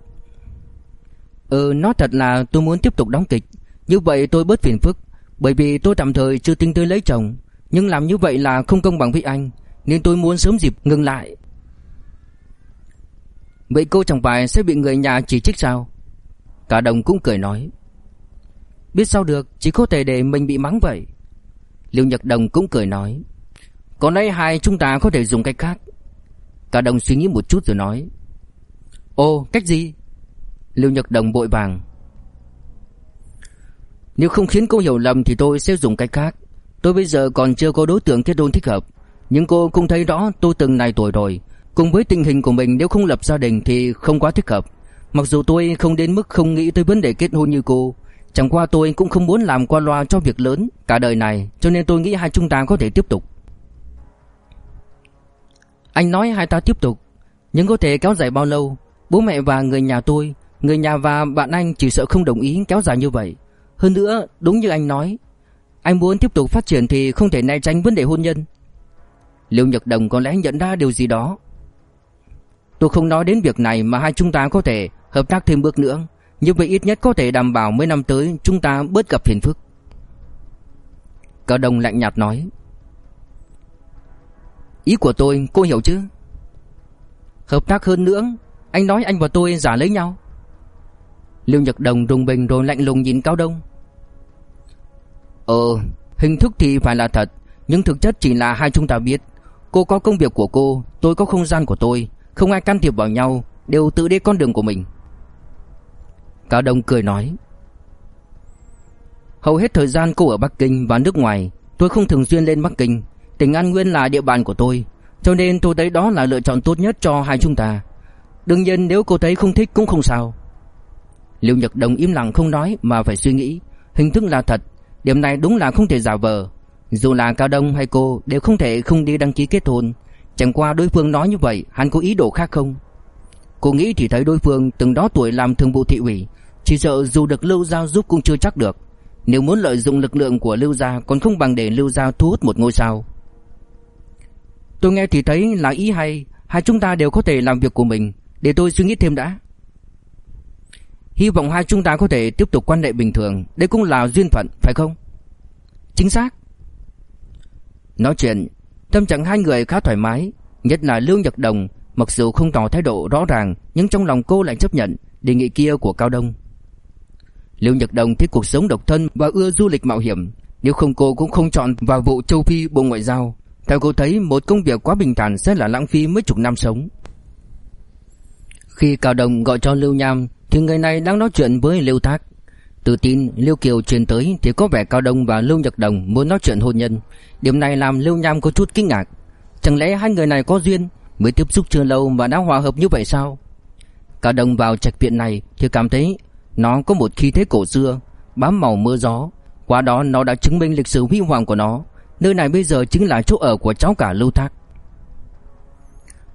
Ừ nói thật là tôi muốn tiếp tục đóng kịch. Như vậy tôi bớt phiền phức, Bởi vì tôi tạm thời chưa tính tới lấy chồng. Nhưng làm như vậy là không công bằng với anh, Nên tôi muốn sớm dịp ngừng lại. Vậy cô chẳng phải sẽ bị người nhà chỉ trích sao? Cả đồng cũng cười nói. Biết sao được, Chỉ có thể để mình bị mắng vậy. Liêu Nhật Đồng cũng cười nói, Còn đây hai chúng ta có thể dùng cách khác. Cả đồng suy nghĩ một chút rồi nói ô cách gì? Liêu Nhật Đồng bội vàng, Nếu không khiến cô hiểu lầm thì tôi sẽ dùng cách khác. Tôi bây giờ còn chưa có đối tượng kết hôn thích hợp, Nhưng cô cũng thấy rõ tôi từng này tuổi rồi. Cùng với tình hình của mình, nếu không lập gia đình thì không quá thích hợp. Mặc dù tôi không đến mức không nghĩ tới vấn đề kết hôn như cô Chẳng qua tôi cũng không muốn làm qua loa cho việc lớn cả đời này, Cho nên tôi nghĩ hai chúng ta có thể tiếp tục. Anh nói hai ta tiếp tục, Nhưng có thể kéo dài bao lâu? Bố mẹ và người nhà tôi, Người nhà và bạn anh chỉ sợ không đồng ý kéo dài như vậy. Hơn nữa, đúng như anh nói, Anh muốn tiếp tục phát triển thì không thể né tránh vấn đề hôn nhân. Liêu Nhật Đồng có lẽ nhận ra điều gì đó. Tôi không nói đến việc này mà hai chúng ta có thể hợp tác thêm bước nữa. Như vậy ít nhất có thể đảm bảo mấy năm tới chúng ta bớt gặp phiền phức. Cao Đồng lạnh nhạt nói. Ý của tôi, cô hiểu chứ? Hợp tác hơn nữa, Anh nói anh và tôi giả lấy nhau. Lưu Nhật Đồng rùng bình rồi lạnh lùng nhìn Cao Đông. Ờ Hình thức thì phải là thật, Nhưng thực chất chỉ là hai chúng ta biết. Cô có công việc của cô, Tôi có không gian của tôi, Không ai can thiệp vào nhau, Đều tự đi con đường của mình. Cao Đông cười nói, Hầu hết thời gian cô ở Bắc Kinh và nước ngoài, Tôi không thường xuyên lên Bắc Kinh. Tỉnh An Nguyên là địa bàn của tôi, Cho nên tôi thấy đó là lựa chọn tốt nhất cho hai chúng ta. Đương nhiên nếu cô thấy không thích cũng không sao. Liêu Nhật Đồng im lặng không nói mà phải suy nghĩ. Hình thức là thật, Điểm này đúng là không thể giả vờ. Dù là Cao Đông hay cô đều không thể không đi đăng ký kết hôn. Chẳng qua đối phương nói như vậy, Hắn có ý đồ khác không? Cô nghĩ thì thấy đối phương từng đó tuổi làm thường vụ thị ủy chỉ sợ dù được Lưu Giao giúp cũng chưa chắc được. Nếu muốn lợi dụng lực lượng của Lưu Gia, Còn không bằng để Lưu Giao thu hút một ngôi sao. Tôi nghe thì thấy là ý hay. Hai chúng ta đều có thể làm việc của mình. Để tôi suy nghĩ thêm đã. Hy vọng hai chúng ta có thể tiếp tục quan hệ bình thường. Đây cũng là duyên phận, phải không? Chính xác. Nói chuyện, Tâm trạng hai người khá thoải mái. Nhất là Lương Nhật Đồng, Mặc dù không tỏ thái độ rõ ràng, Nhưng trong lòng cô lại chấp nhận Đề nghị kia của Cao Đông. Lưu Nhật Đồng thích cuộc sống độc thân Và ưa du lịch mạo hiểm, Nếu không cô cũng không chọn vào vụ châu Phi Bộ Ngoại giao Theo cô thấy, một công việc quá bình thản Sẽ là lãng phí mấy chục năm sống Khi Cao Đông gọi cho Lưu Nham, Thì người này đang nói chuyện với Lưu Thác từ tin Lưu Kiều truyền tới thì có vẻ Cao Đông và Lưu Nhật Đồng muốn nói chuyện hôn nhân. Điểm này làm Lưu Nham có chút kinh ngạc. Chẳng lẽ hai người này có duyên, mới tiếp xúc chưa lâu mà đã hòa hợp như vậy sao? Cao Đông vào trạch viện này thì cảm thấy nó có một khí thế cổ xưa, bám màu mưa gió. Qua đó nó đã chứng minh lịch sử huy hoàng của nó. Nơi này bây giờ chính là chỗ ở của cháu cả Lưu Thác.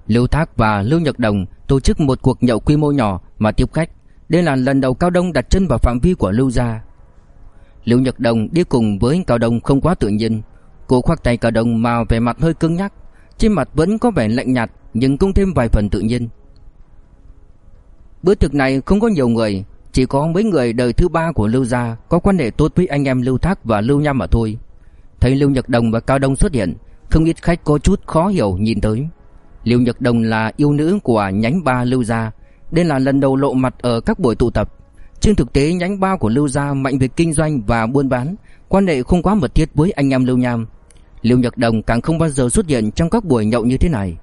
Lưu Thác và Lưu Nhật Đồng tổ chức một cuộc nhậu quy mô nhỏ mà tiếp khách. Đây là lần đầu Cao Đông đặt chân vào phạm vi của Lưu gia. Lưu Nhật Đồng đi cùng với Cao Đông không quá tự nhiên. Cô khoác tay Cao Đông mà vẻ mặt hơi cứng nhắc, trên mặt vẫn có vẻ lạnh nhạt nhưng cũng thêm vài phần tự nhiên. Bữa tiệc này không có nhiều người, chỉ có mấy người đời thứ ba của Lưu gia có quan hệ tốt với anh em Lưu Thác và Lưu Nham mà thôi. Thấy Lưu Nhật Đồng và Cao Đông xuất hiện, không ít khách có chút khó hiểu nhìn tới. Lưu Nhật Đồng là yêu nữ của nhánh ba Lưu gia, đây là lần đầu lộ mặt ở các buổi tụ tập. Trên thực tế nhánh ba của Lưu gia mạnh về kinh doanh và buôn bán, quan hệ không quá mật thiết với anh em Lưu Nham. Lưu Nhật Đồng càng không bao giờ xuất hiện trong các buổi nhậu như thế này.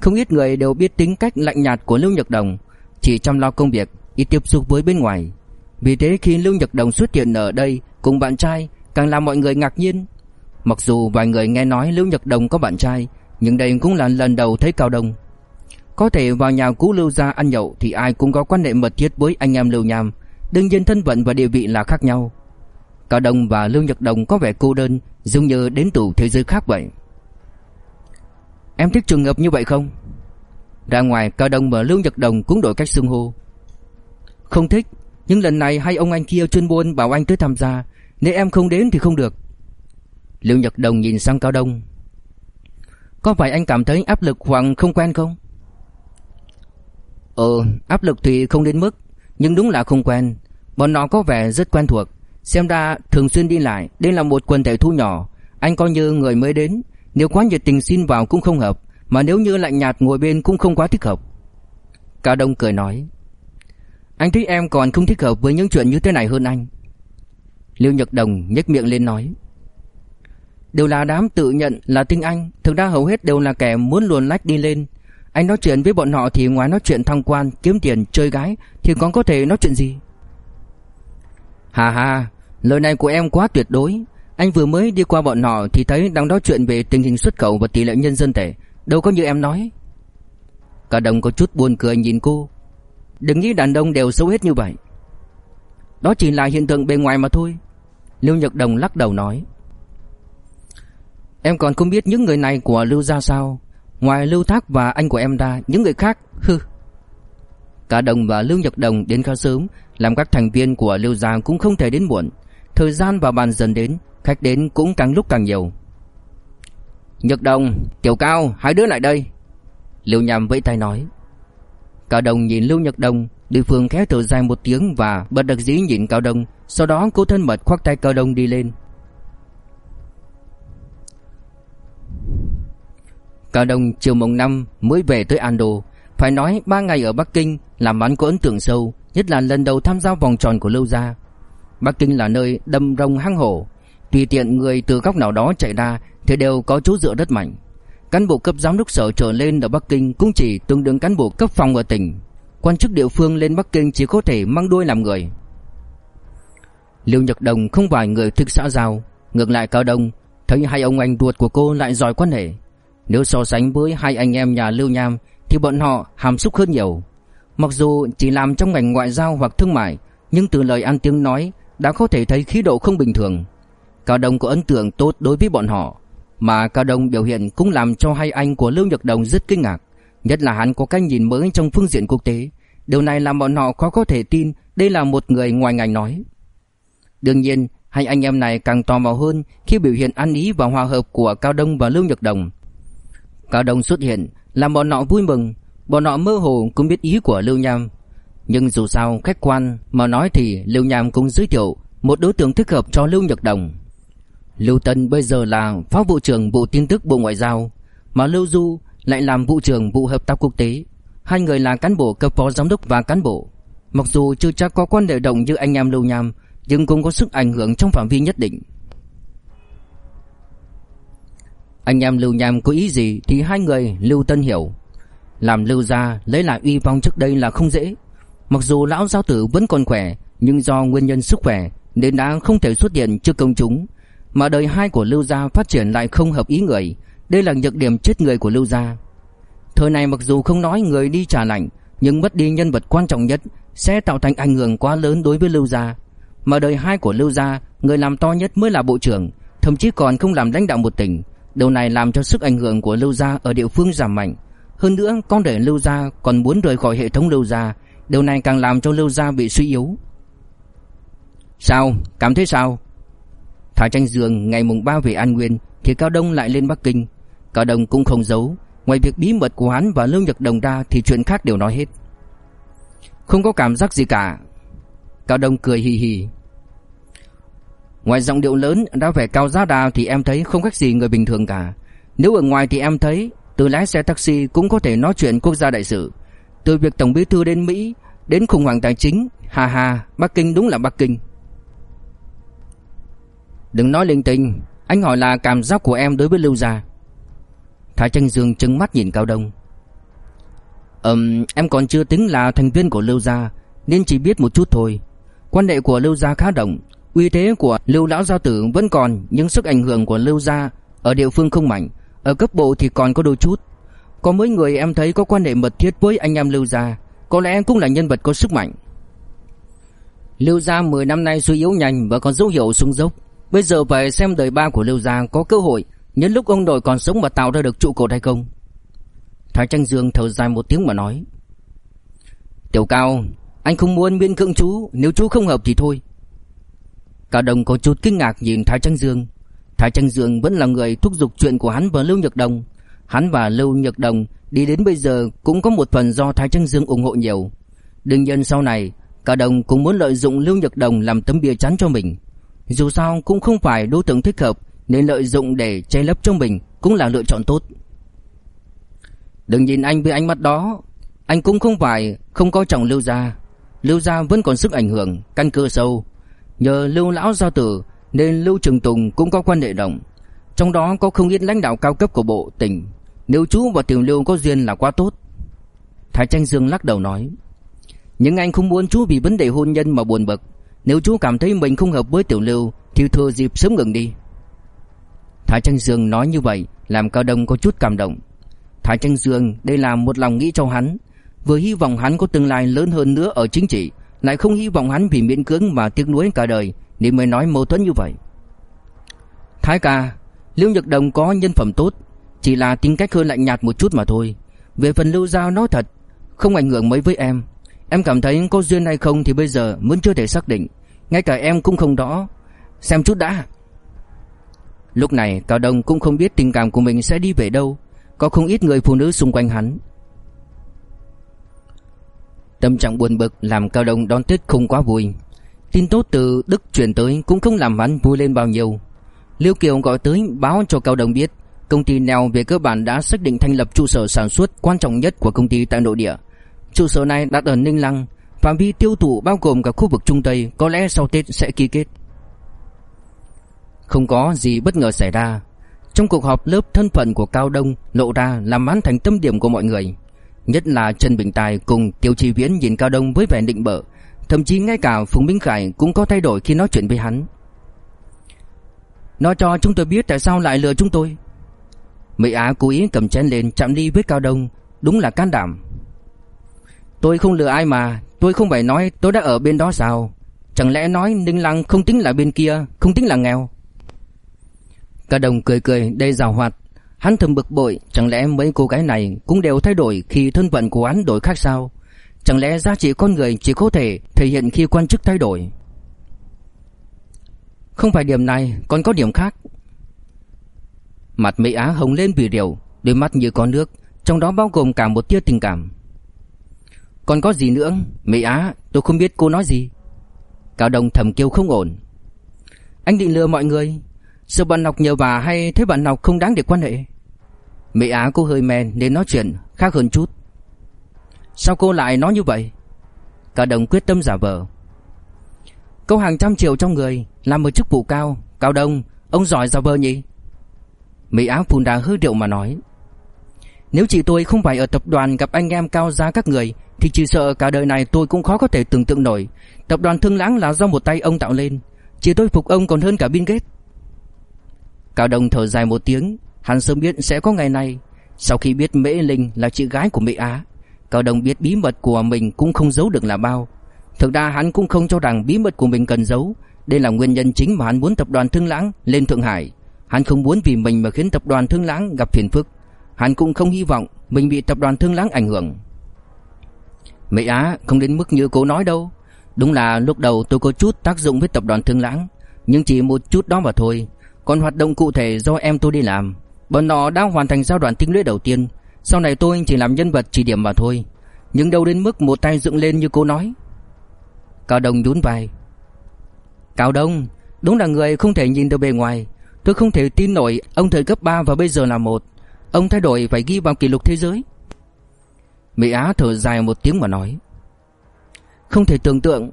Không ít người đều biết tính cách lạnh nhạt của Lưu Nhật Đồng, chỉ chăm lo công việc, ít tiếp xúc với bên ngoài. Vì thế khi Lưu Nhật Đồng xuất hiện ở đây cùng bạn trai, càng làm mọi người ngạc nhiên. Mặc dù vài người nghe nói Lưu Nhật Đồng có bạn trai, nhưng đây cũng là lần đầu thấy Cao Đông. Có thể vào nhà cũ Lưu gia ăn nhậu thì ai cũng có quan hệ mật thiết với anh em Lưu Nham, đương nhiên thân phận và địa vị là khác nhau. Cao Đông và Lưu Nhật Đồng có vẻ cô đơn, giống như đến từ thế giới khác vậy. Em thích trường hợp như vậy không? Ra ngoài Cao Đông và Lưu Nhật Đồng cũng đổi cách xưng hô. Không thích, nhưng lần này hai ông anh kia chuyên môn bảo anh tới tham gia, nếu em không đến thì không được. Lưu Nhật Đồng nhìn sang Cao Đông. Có phải anh cảm thấy áp lực hoặc không quen không? Ờ, áp lực thì không đến mức, nhưng đúng là không quen. Bọn nó có vẻ rất quen thuộc, xem ra thường xuyên đi lại, đây là một quần thể thu nhỏ, anh coi như người mới đến, nếu quá nhiệt tình xin vào cũng không hợp, mà nếu như lạnh nhạt ngồi bên cũng không quá thích hợp. Cao Đông cười nói, anh thấy em còn không thích hợp với những chuyện như thế này hơn anh. Liêu Nhật Đồng nhếch miệng lên nói, đều là đám tự nhận là tinh anh, thực ra hầu hết đều là kẻ muốn luồn lách đi lên. Anh nói chuyện với bọn họ thì ngoài nói chuyện thăng quan, kiếm tiền, chơi gái thì còn có thể nói chuyện gì? Hà hà, lời này của em quá tuyệt đối. Anh vừa mới đi qua bọn họ thì thấy đang nói chuyện về tình hình xuất khẩu và tỷ lệ nhân dân tệ, đâu có như em nói. Cả đồng có chút buồn cười nhìn cô. Đừng nghĩ đàn ông đều xấu hết như vậy. Đó chỉ là hiện tượng bề ngoài mà thôi. Lưu Nhật Đồng lắc đầu nói. Em còn không biết những người này của Lưu gia sao Ngoài Lưu Thác và anh của em ra Những người khác hư Cả Đồng và Lưu Nhật Đồng đến khá sớm Làm các thành viên của Lưu Gia cũng không thể đến muộn Thời gian và bàn dần đến Khách đến cũng càng lúc càng nhiều Nhật Đồng, Tiểu Cao Hai đứa lại đây Lưu Nham vẫy tay nói Cao Đồng nhìn Lưu Nhật Đồng Đối phương khẽ thở dài một tiếng và bất đắc dĩ nhìn Cao Đông. Sau đó cố thân mật khoác tay Cao Đông đi lên. Cao Đông, chiều mùng 5 mới về tới Ando Phải nói 3 ngày ở Bắc Kinh làm hắn có ấn tượng sâu, Nhất là lần đầu tham gia vòng tròn của Lưu Gia. Bắc Kinh là nơi đâm rồng hang hổ. Tùy tiện người từ góc nào đó chạy ra Thì đều có chỗ dựa rất mạnh. Cán bộ cấp giám đốc sở trở lên ở Bắc Kinh cũng chỉ tương đương cán bộ cấp phòng ở tỉnh. Quan chức địa phương lên Bắc Kinh chỉ có thể mang đuôi làm người. Liêu Nhật Đồng không phải người thực xã giao, ngược lại Cao Đông thấy hai ông anh ruột của cô lại giỏi quan hệ. Nếu so sánh với hai anh em nhà Lưu Nham thì bọn họ hàm xúc hơn nhiều. Mặc dù chỉ làm trong ngành ngoại giao hoặc thương mại, nhưng từ lời ăn tiếng nói đã có thể thấy khí độ không bình thường. Cao Đông có ấn tượng tốt đối với bọn họ, mà Cao Đông biểu hiện cũng làm cho hai anh của Lưu Nhật Đồng rất kinh ngạc, nhất là hắn có cách nhìn mới trong phương diện quốc tế. Điều này làm bọn họ khó có thể tin đây là một người ngoài ngành nói. Đương nhiên, hai anh em này càng tò mò hơn khi biểu hiện ăn ý và hòa hợp của Cao Đông và Lưu Nhật Đồng. Cao Đông xuất hiện làm bọn họ vui mừng, bọn họ mơ hồ cũng biết ý của Lưu Nham. Nhưng dù sao khách quan mà nói thì Lưu Nham cũng giới thiệu một đối tượng thích hợp cho Lưu Nhật Đồng. Lưu Tân bây giờ là phó vụ trưởng vụ tin tức Bộ Ngoại giao, mà Lưu Du lại làm vụ trưởng vụ hợp tác quốc tế. Hai người là cán bộ cấp phó giám đốc và cán bộ. Mặc dù chưa chắc có quan hệ động như anh em Lưu Nham, nhưng cũng có sức ảnh hưởng trong phạm vi nhất định. Anh em Lưu Nham có ý gì thì hai người Lưu Tân hiểu. Làm Lưu gia lấy lại uy vong trước đây là không dễ. Mặc dù lão giáo tử vẫn còn khỏe, nhưng do nguyên nhân sức khỏe nên đã không thể xuất hiện trước công chúng, mà đời hai của Lưu gia phát triển lại không hợp ý người, đây là nhược điểm chết người của Lưu gia. Thời này mặc dù không nói người đi trả lạnh, nhưng mất đi nhân vật quan trọng nhất sẽ tạo thành ảnh hưởng quá lớn đối với Lưu gia. Mà đời hai của Lưu gia, người làm to nhất mới là bộ trưởng, thậm chí còn không làm lãnh đạo một tỉnh. Điều này làm cho sức ảnh hưởng của Lưu gia ở địa phương giảm mạnh. Hơn nữa, con rể Lưu gia còn muốn rời khỏi hệ thống Lưu gia, điều này càng làm cho Lưu gia bị suy yếu. Sao? Cảm thấy sao? Thái Tranh Dương ngày mùng 3 về An Nguyên thì Cao Đông lại lên Bắc Kinh. Cao Đông cũng không giấu, ngoài việc bí mật của hắn và Lưu Nhật Đồng ra thì chuyện khác đều nói hết. Không có cảm giác gì cả. Cao Đông cười hì hì. Ngoài giọng điệu lớn đã vẻ cao giá đà thì em thấy không khác gì người bình thường cả. Nếu ở ngoài thì em thấy từ lái xe taxi cũng có thể nói chuyện quốc gia đại sự. Từ việc Tổng bí thư đến Mỹ đến khủng hoảng tài chính, hà hà, Bắc Kinh đúng là Bắc Kinh. Đừng nói linh tinh, Anh hỏi là cảm giác của em đối với Lưu Gia. Thái Tranh Dương trừng mắt nhìn Cao Đông. Ừm, em còn chưa tính là thành viên của Lưu Gia, Nên chỉ biết một chút thôi. Quan hệ của Lưu Gia khá động Uy thế của Lưu Lão Gia Tử vẫn còn, Nhưng sức ảnh hưởng của Lưu Gia Ở địa phương không mạnh, Ở cấp bộ thì còn có đôi chút. Có mấy người em thấy có quan hệ mật thiết với anh em Lưu Gia, Có lẽ cũng là nhân vật có sức mạnh. Lưu Gia 10 năm nay suy yếu nhanh Và còn dấu hiệu xuống dốc. Bây giờ phải xem đời ba của Lưu Gia có cơ hội, Nhân lúc ông nội còn sống mà tạo ra được trụ cột hay không? Thái Tranh Dương thở dài một tiếng mà nói, Tiểu Cao, Anh không muốn miễn cưỡng chú, Nếu chú không hợp thì thôi. Cả đồng có chút kinh ngạc nhìn Thái Tranh Dương. Thái Tranh Dương vẫn là người thúc giục chuyện của hắn và Lưu Nhật Đồng. Hắn và Lưu Nhật Đồng đi đến bây giờ cũng có một phần do Thái Tranh Dương ủng hộ nhiều. Đương nhiên sau này, Cả đồng cũng muốn lợi dụng Lưu Nhật Đồng làm tấm bia chắn cho mình dù sao cũng không phải đối tượng thích hợp, Nên lợi dụng để che lấp cho mình Cũng là lựa chọn tốt. Đừng nhìn anh với ánh mắt đó. Anh cũng không phải không coi trọng Lưu Gia. Lưu Gia vẫn còn sức ảnh hưởng, Căn cơ sâu. Nhờ Lưu Lão Gia Tử Nên Lưu Trường Tùng cũng có quan hệ rộng. Trong đó có không ít lãnh đạo cao cấp của bộ tỉnh. Nếu chú và Tiểu Lưu có duyên là quá tốt. Thái Tranh Dương lắc đầu nói Nhưng anh không muốn chú vì vấn đề hôn nhân mà buồn bực nếu chú cảm thấy mình không hợp với Tiểu Lưu, Thì thừa dịp sớm ngừng đi. Thái Tranh Dương nói như vậy, Làm Cao Đông có chút cảm động. Thái Tranh Dương, đây là một lòng nghĩ cho hắn. Vừa hy vọng hắn có tương lai lớn hơn nữa ở chính trị, Lại không hy vọng hắn vì miễn cưỡng mà tiếc nuối cả đời, Nên mới nói mâu thuẫn như vậy. Thái ca, Lưu Nhật Đồng có nhân phẩm tốt, Chỉ là tính cách hơi lạnh nhạt một chút mà thôi. Về phần Lưu Giao nói thật, Không ảnh hưởng mấy với em. Em cảm thấy có duyên hay không thì bây giờ vẫn chưa thể xác định. Ngay cả em cũng không rõ. Xem chút đã. Lúc này, Cao Đông cũng không biết tình cảm của mình sẽ đi về đâu. Có không ít người phụ nữ xung quanh hắn. Tâm trạng buồn bực làm Cao Đông đón Tết không quá vui. Tin tốt từ Đức chuyển tới cũng không làm hắn vui lên bao nhiêu. Liêu Kiều gọi tới báo cho Cao Đông biết Công ty Neo về cơ bản đã xác định thành lập trụ sở sản xuất quan trọng nhất của công ty tại nội địa. Trụ sở này đặt ở Ninh Lăng, phạm vi tiêu thụ bao gồm cả khu vực Trung Tây, có lẽ sau Tết sẽ ký kết. Không có gì bất ngờ xảy ra. Trong cuộc họp lớp thân phận của Cao Đông lộ ra làm án thành tâm điểm của mọi người. Nhất là Trần Bình Tài cùng Tiêu Chi Viễn nhìn Cao Đông với vẻ định bợ. Thậm chí ngay cả Phùng Minh Khải cũng có thay đổi khi nói chuyện với hắn. Nó cho chúng tôi biết tại sao lại lừa chúng tôi. Mỹ Á cố ý cầm chén lên chạm đi với Cao Đông Đúng là can đảm. Tôi không lừa ai mà, Tôi không phải nói tôi đã ở bên đó sao? Chẳng lẽ nói Ninh Lăng không tính là bên kia, Không tính là nghèo? Cả đồng cười cười, đầy rào hoạt. Hắn thầm bực bội, Chẳng lẽ mấy cô gái này cũng đều thay đổi Khi thân phận của hắn đổi khác sao? Chẳng lẽ giá trị con người chỉ có thể Thể hiện khi quan chức thay đổi? Không phải điểm này, Còn có điểm khác. Mặt Mỹ Á hồng lên vì điều Đôi mắt như có nước, Trong đó bao gồm cả một tia tình cảm. Còn có gì nữa? Mỹ Á, tôi không biết cô nói gì. Cao Đông thầm kêu không ổn. Anh định lừa mọi người. Sợ bạn Ngọc nhờ bà hay thấy bạn Ngọc không đáng để quan hệ? Mỹ Á cô hơi men nên nói chuyện, khác hơn chút. Sao cô lại nói như vậy? Cao Đông quyết tâm giả vờ. Câu hàng trăm triệu trong người Làm một chức vụ cao. Cao Đông, Ông giỏi giả vờ nhỉ? Mỹ Á phun ra hư điệu mà nói. Nếu chị tôi không phải ở tập đoàn gặp anh em cao giá các người thì chỉ sợ cả đời này tôi cũng khó có thể tưởng tượng nổi. Tập đoàn Thương Lãng là do một tay ông tạo lên, Chỉ tôi phục ông còn hơn cả Bill Gates. Cao Đông thở dài một tiếng, Hắn sớm biết sẽ có ngày này. Sau khi biết Mễ Linh là chị gái của Mỹ Á, Cao Đông biết bí mật của mình cũng không giấu được là bao. Thực ra hắn cũng không cho rằng bí mật của mình cần giấu. Đây là nguyên nhân chính mà hắn muốn tập đoàn Thương Lãng lên Thượng Hải. Hắn không muốn vì mình mà khiến tập đoàn Thương Lãng gặp phiền phức. Hắn cũng không hy vọng mình bị tập đoàn Thương Lãng ảnh hưởng. Mỹ Á, không đến mức như cô nói đâu. Đúng là lúc đầu tôi có chút tác dụng với tập đoàn Thương Lãng, Nhưng chỉ một chút đó mà thôi. Còn hoạt động cụ thể do em tôi đi làm. Bọn nó đã hoàn thành giai đoạn tinh luyện đầu tiên. Sau này tôi chỉ làm nhân vật chỉ điểm mà thôi. Nhưng đâu đến mức một tay dựng lên như cô nói. Cao Đông nhún vai. Cao Đông, Đúng là người không thể nhìn được bề ngoài. Tôi không thể tin nổi Ông thời cấp 3 và bây giờ là một. Ông thay đổi phải ghi vào kỷ lục thế giới. Mỹ Á thở dài một tiếng mà nói. Không thể tưởng tượng.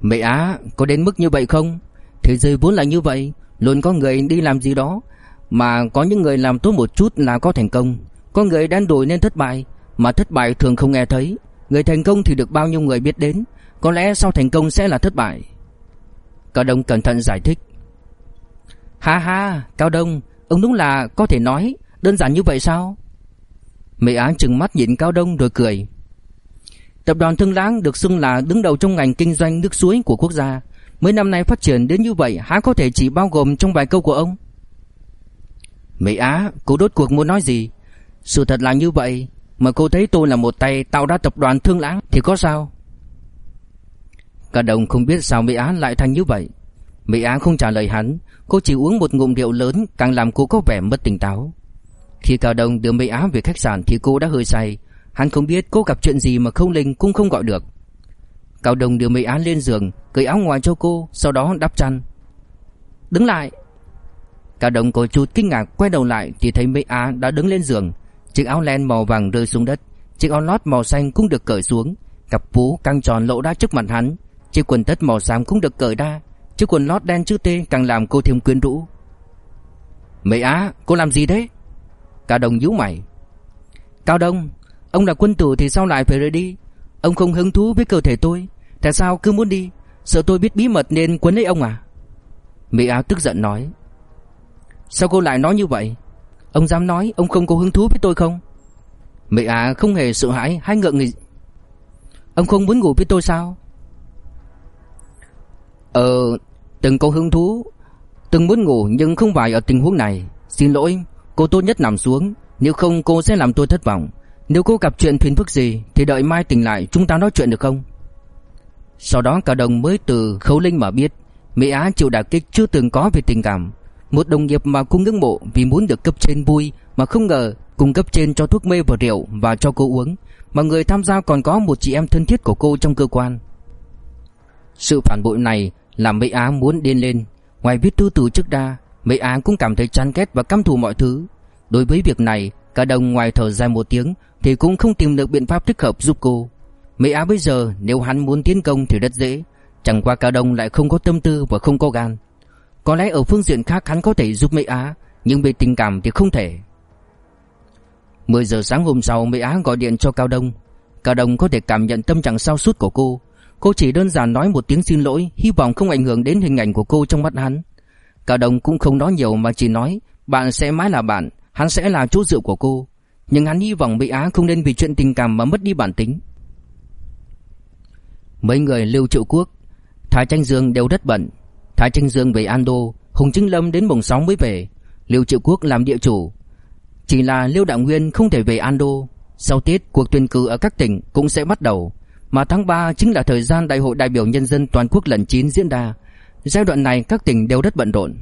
Mỹ Á, có đến mức như vậy không? Thế giới vốn là như vậy, Luôn có người đi làm gì đó, Mà có những người làm tốt một chút là có thành công. Có người đang đổi nên thất bại, Mà thất bại thường không nghe thấy. Người thành công thì được bao nhiêu người biết đến, Có lẽ sau thành công sẽ là thất bại. Cao Đông cẩn thận giải thích. Ha ha, Cao Đông, Ông đúng là có thể nói Đơn giản như vậy sao? Mỹ Á trừng mắt nhìn Cao Đông rồi cười. Tập đoàn Thương Lãng được xưng là đứng đầu trong ngành kinh doanh nước suối của quốc gia. Mấy năm nay phát triển đến như vậy, há có thể chỉ bao gồm trong vài câu của ông? Mỹ Á, Cô đốt cuộc muốn nói gì? Sự thật là như vậy, Mà cô thấy tôi là một tay tạo ra tập đoàn Thương Lãng Thì có sao? Cả đồng không biết sao Mỹ Á lại thành như vậy. Mỹ Á không trả lời hắn, Cô chỉ uống một ngụm rượu lớn, Càng làm cô có vẻ mất tỉnh táo. Khi Cao Đông đưa Mỹ Á về khách sạn Thì cô đã hơi say. Hắn không biết cô gặp chuyện gì mà không linh cũng không gọi được. Cao Đông đưa Mỹ Á lên giường, Cởi áo ngoài cho cô, Sau đó đắp chăn. Đứng lại. Cao Đông có chút kinh ngạc quay đầu lại Thì thấy Mỹ Á đã đứng lên giường. Chiếc áo len màu vàng rơi xuống đất, Chiếc áo lót màu xanh cũng được cởi xuống. Cặp vú căng tròn lộ ra trước mặt hắn, Chiếc quần tất màu xám cũng được cởi ra. Chiếc quần lót đen chữ T càng làm cô thêm quyến rũ. Mỹ Á, cô làm gì thế? Cao Đông nhíu mày. Cao Đông Ông là quân tử thì sao lại phải rời đi? Ông không hứng thú với cơ thể tôi Tại sao cứ muốn đi? Sợ tôi biết bí mật nên quấn lấy ông à? Mỹ Á tức giận nói. Sao cô lại nói như vậy? Ông dám nói ông không có hứng thú với tôi không? Mỹ Á không hề sợ hãi hay ngượng ngị, Ông không muốn ngủ với tôi sao? Ờ Từng có hứng thú Từng muốn ngủ nhưng không phải ở tình huống này. Xin lỗi. Cô tốt nhất nằm xuống. Nếu không, cô sẽ làm tôi thất vọng. Nếu cô gặp chuyện phiền phức gì, Thì đợi mai tỉnh lại, chúng ta nói chuyện được không? Sau đó, cả đồng mới từ khấu linh mà biết, Mỹ Á chịu đả kích chưa từng có về tình cảm. Một đồng nghiệp mà cô ngưỡng mộ Vì muốn được cấp trên vui, Mà không ngờ cùng cấp trên cho thuốc mê và rượu Và cho cô uống, Mà người tham gia còn có một chị em thân thiết của cô trong cơ quan. Sự phản bội này làm Mỹ Á muốn điên lên. Ngoài viết thư từ trước ra Mỹ Á cũng cảm thấy chán ghét và căm thù mọi thứ. Đối với việc này, Cả đồng ngoài thở dài một tiếng Thì cũng không tìm được biện pháp thích hợp giúp cô. Mỹ Á bây giờ nếu hắn muốn tiến công thì rất dễ, Chẳng qua cả đồng lại không có tâm tư và không có gan. Có lẽ ở phương diện khác hắn có thể giúp Mỹ Á Nhưng về tình cảm thì không thể. 10 giờ sáng hôm sau Mỹ Á gọi điện cho Cao Đông. Cao Đông có thể cảm nhận tâm trạng sao sút của cô. Cô chỉ đơn giản nói một tiếng xin lỗi, Hy vọng không ảnh hưởng đến hình ảnh của cô trong mắt hắn. Cao đồng cũng không nói nhiều mà chỉ nói, Bạn sẽ mãi là bạn, Hắn sẽ là chỗ dựa của cô. Nhưng hắn hy vọng Mỹ Á không nên vì chuyện tình cảm mà mất đi bản tính. Mấy người Lưu Triệu Quốc, Thái Tranh Dương đều rất bận. Thái Tranh Dương về Ando Hùng Trinh Lâm đến mùng 6 mới về. Lưu Triệu Quốc làm địa chủ. Chỉ là Lưu Đạo Nguyên không thể về Ando Sau Tết cuộc tuyển cử ở các tỉnh cũng sẽ bắt đầu. Mà tháng 3 chính là thời gian Đại hội đại biểu nhân dân toàn quốc lần 9 diễn ra. Giai đoạn này các tỉnh đều rất bận rộn.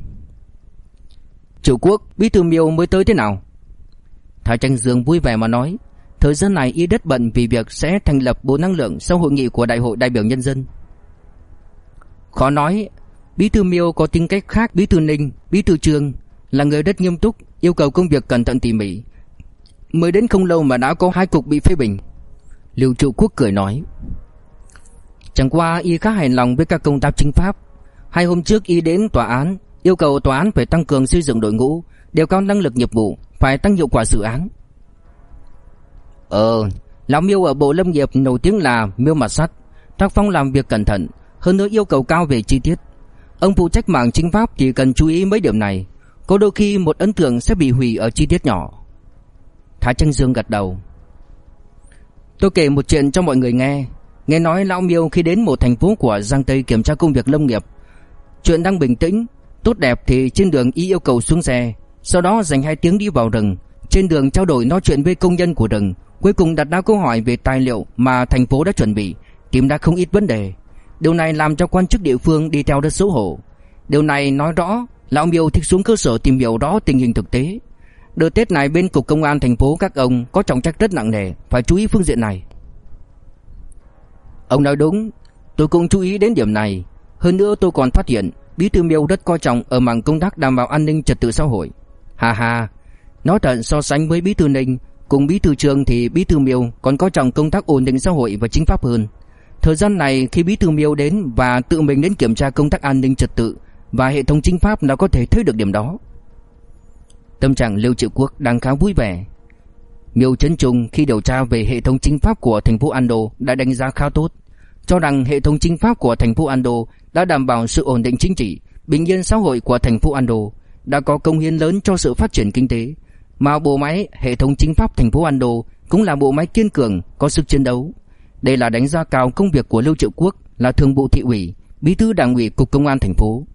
Triệu Quốc Bí thư Miêu mới tới thế nào? Thái Tranh Dương vui vẻ mà nói Thời gian này y rất bận vì việc sẽ thành lập Bộ Năng lượng sau hội nghị của Đại hội đại biểu nhân dân. Khó nói Bí thư Miêu có tính cách khác Bí thư Ninh, Bí thư Trương Là người rất nghiêm túc Yêu cầu công việc cẩn thận tỉ mỉ. Mới đến không lâu mà đã có hai cục bị phê bình. Lưu Trụ Quốc cười nói Chẳng qua y khá hài lòng với các công tác chính pháp Hai hôm trước y đến tòa án Yêu cầu tòa án phải tăng cường xây dựng đội ngũ Đều cao năng lực nghiệp vụ Phải tăng hiệu quả dự án. Ờ Lão Miêu ở Bộ Lâm nghiệp nổi tiếng là Miêu mặt sắt. Tác phong làm việc cẩn thận Hơn nữa yêu cầu cao về chi tiết. Ông phụ trách mạng chính pháp thì cần chú ý mấy điểm này. Có đôi khi một ấn tượng sẽ bị hủy ở chi tiết nhỏ. Thái Tranh Dương gật đầu. Tôi kể một chuyện cho mọi người nghe. Nghe nói Lão Miêu khi đến một thành phố của Giang Tây kiểm tra công việc lâm nghiệp Chuyện đang bình tĩnh, Tốt đẹp thì trên đường y yêu cầu xuống xe. Sau đó dành 2 tiếng đi vào rừng. Trên đường trao đổi nói chuyện với công nhân của rừng. Cuối cùng đặt ra câu hỏi về tài liệu mà thành phố đã chuẩn bị. Tìm ra không ít vấn đề. Điều này làm cho quan chức địa phương đi theo rất xấu hổ. Điều này nói rõ Lão Miêu thích xuống cơ sở tìm hiểu rõ tình hình thực tế. Đợt Tết này bên Cục Công an thành phố các ông có trọng trách rất nặng nề, Phải chú ý phương diện này. Ông nói đúng, Tôi cũng chú ý đến điểm này. Hơn nữa tôi còn phát hiện Bí thư Miêu rất coi trọng ở mảng công tác đảm bảo an ninh trật tự xã hội Hà hà Nói thật so sánh với Bí thư Ninh Cùng Bí thư Trường thì Bí thư Miêu còn coi trọng công tác ổn định xã hội và chính pháp hơn Thời gian này khi Bí thư Miêu đến và tự mình đến kiểm tra công tác an ninh trật tự và hệ thống chính pháp nó có thể thấy được điểm đó. Tâm trạng Lưu Triệu Quốc đang khá vui vẻ. Miêu Trấn Trung khi điều tra về hệ thống chính pháp của thành phố Ando đã đánh giá khá tốt, cho rằng hệ thống chính pháp của thành phố Ando đã đảm bảo sự ổn định chính trị, bình yên xã hội của thành phố Ando, đã có công hiến lớn cho sự phát triển kinh tế, mà bộ máy hệ thống chính pháp thành phố Ando cũng là bộ máy kiên cường, có sức chiến đấu. Đây là đánh giá cao công việc của Lưu Triệu Quốc là thường vụ thị ủy, bí thư đảng ủy cục công an thành phố.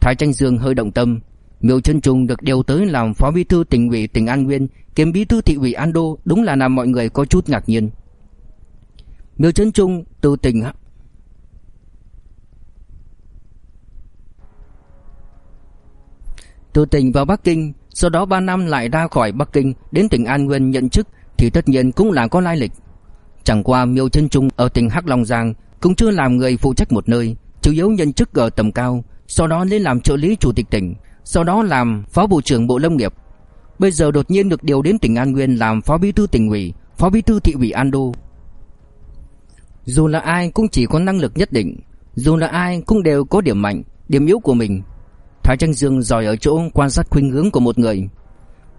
Thái Tranh Dương hơi động tâm, Miêu Chân Trung được điều tới làm phó bí thư tỉnh ủy tỉnh An Nguyên, kiêm bí thư thị ủy An Đô, đúng là làm mọi người có chút ngạc nhiên. Miêu Chân Trung từ tỉnh Từ tỉnh vào Bắc Kinh, sau đó 3 năm lại ra khỏi Bắc Kinh đến tỉnh An Nguyên nhận chức thì tất nhiên cũng là có lai lịch. Chẳng qua Miêu Chân Trung ở tỉnh Hắc Long Giang cũng chưa làm người phụ trách một nơi, chủ yếu nhận chức ở tầm cao, sau đó lên làm trợ lý chủ tịch tỉnh, sau đó làm phó bộ trưởng Bộ Lâm nghiệp. Bây giờ đột nhiên được điều đến tỉnh An Nguyên làm phó bí thư tỉnh ủy, phó bí thư thị ủy An Đô. Dù là ai cũng chỉ có năng lực nhất định, dù là ai cũng đều có điểm mạnh, điểm yếu của mình. Thái Tranh Dương giỏi ở chỗ quan sát khuynh hướng của một người.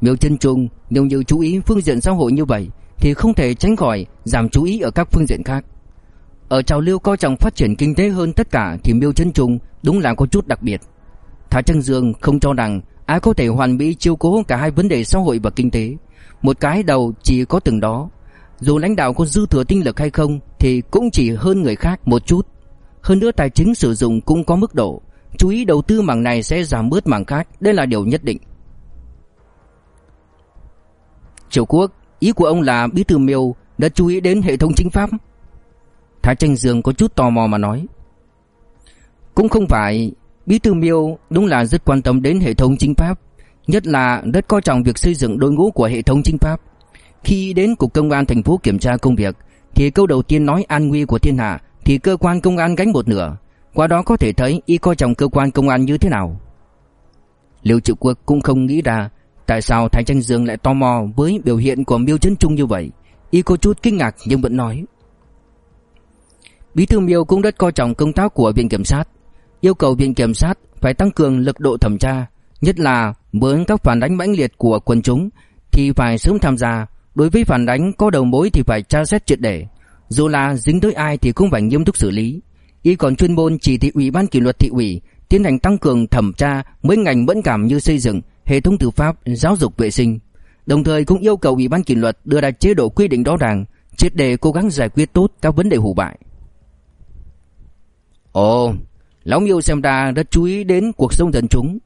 Miêu Chân Trung, nếu như chú ý phương diện xã hội như vậy, thì không thể tránh khỏi giảm chú ý ở các phương diện khác. Ở trào lưu coi trọng phát triển kinh tế hơn tất cả thì Miêu Chân Trung đúng là có chút đặc biệt. Thái Tranh Dương không cho rằng ai có thể hoàn mỹ chiêu cố cả hai vấn đề xã hội và kinh tế. Một cái đầu chỉ có từng đó. Dù lãnh đạo có dư thừa tinh lực hay không thì cũng chỉ hơn người khác một chút. Hơn nữa tài chính sử dụng cũng có mức độ. Chú ý đầu tư mảng này sẽ giảm bớt mảng khác, đây là điều nhất định. Triều Quốc, ý của ông là Bí thư Miêu đã chú ý đến hệ thống chính pháp. Thái Tranh Dương có chút tò mò mà nói. Cũng không phải, Bí thư Miêu đúng là rất quan tâm đến hệ thống chính pháp, nhất là rất coi trọng việc xây dựng đội ngũ của hệ thống chính pháp. Khi đến cục công an thành phố kiểm tra công việc, thì câu đầu tiên nói an nguy của thiên hạ thì cơ quan công an gánh một nửa, qua đó có thể thấy y coi trọng cơ quan công an như thế nào. Liêu Triệu Quốc cũng không nghĩ ra tại sao Thái Tranh Dương lại tò mò với biểu hiện của Miêu Trấn Trung như vậy. Y có chút kinh ngạc nhưng vẫn nói. Bí thư Miêu cũng rất coi trọng công tác của viện kiểm sát. yêu cầu viện kiểm sát phải tăng cường lực độ thẩm tra, nhất là với các phản đánh mãnh liệt của quần chúng thì phải sớm tham gia, đối với phản đánh có đầu mối thì phải tra xét triệt để, dù là dính tới ai thì cũng phải nghiêm túc xử lý. Y còn chuyên môn chỉ thị ủy ban kỷ luật thị ủy tiến hành tăng cường thẩm tra mấy ngành mẫn cảm như xây dựng, hệ thống tư pháp, giáo dục vệ sinh. Đồng thời cũng yêu cầu ủy ban kỷ luật đưa ra chế độ quy định rõ ràng, triệt để cố gắng giải quyết tốt các vấn đề hủ bại. Ồ, lão Miêu xem ra rất chú ý đến cuộc sống dân chúng.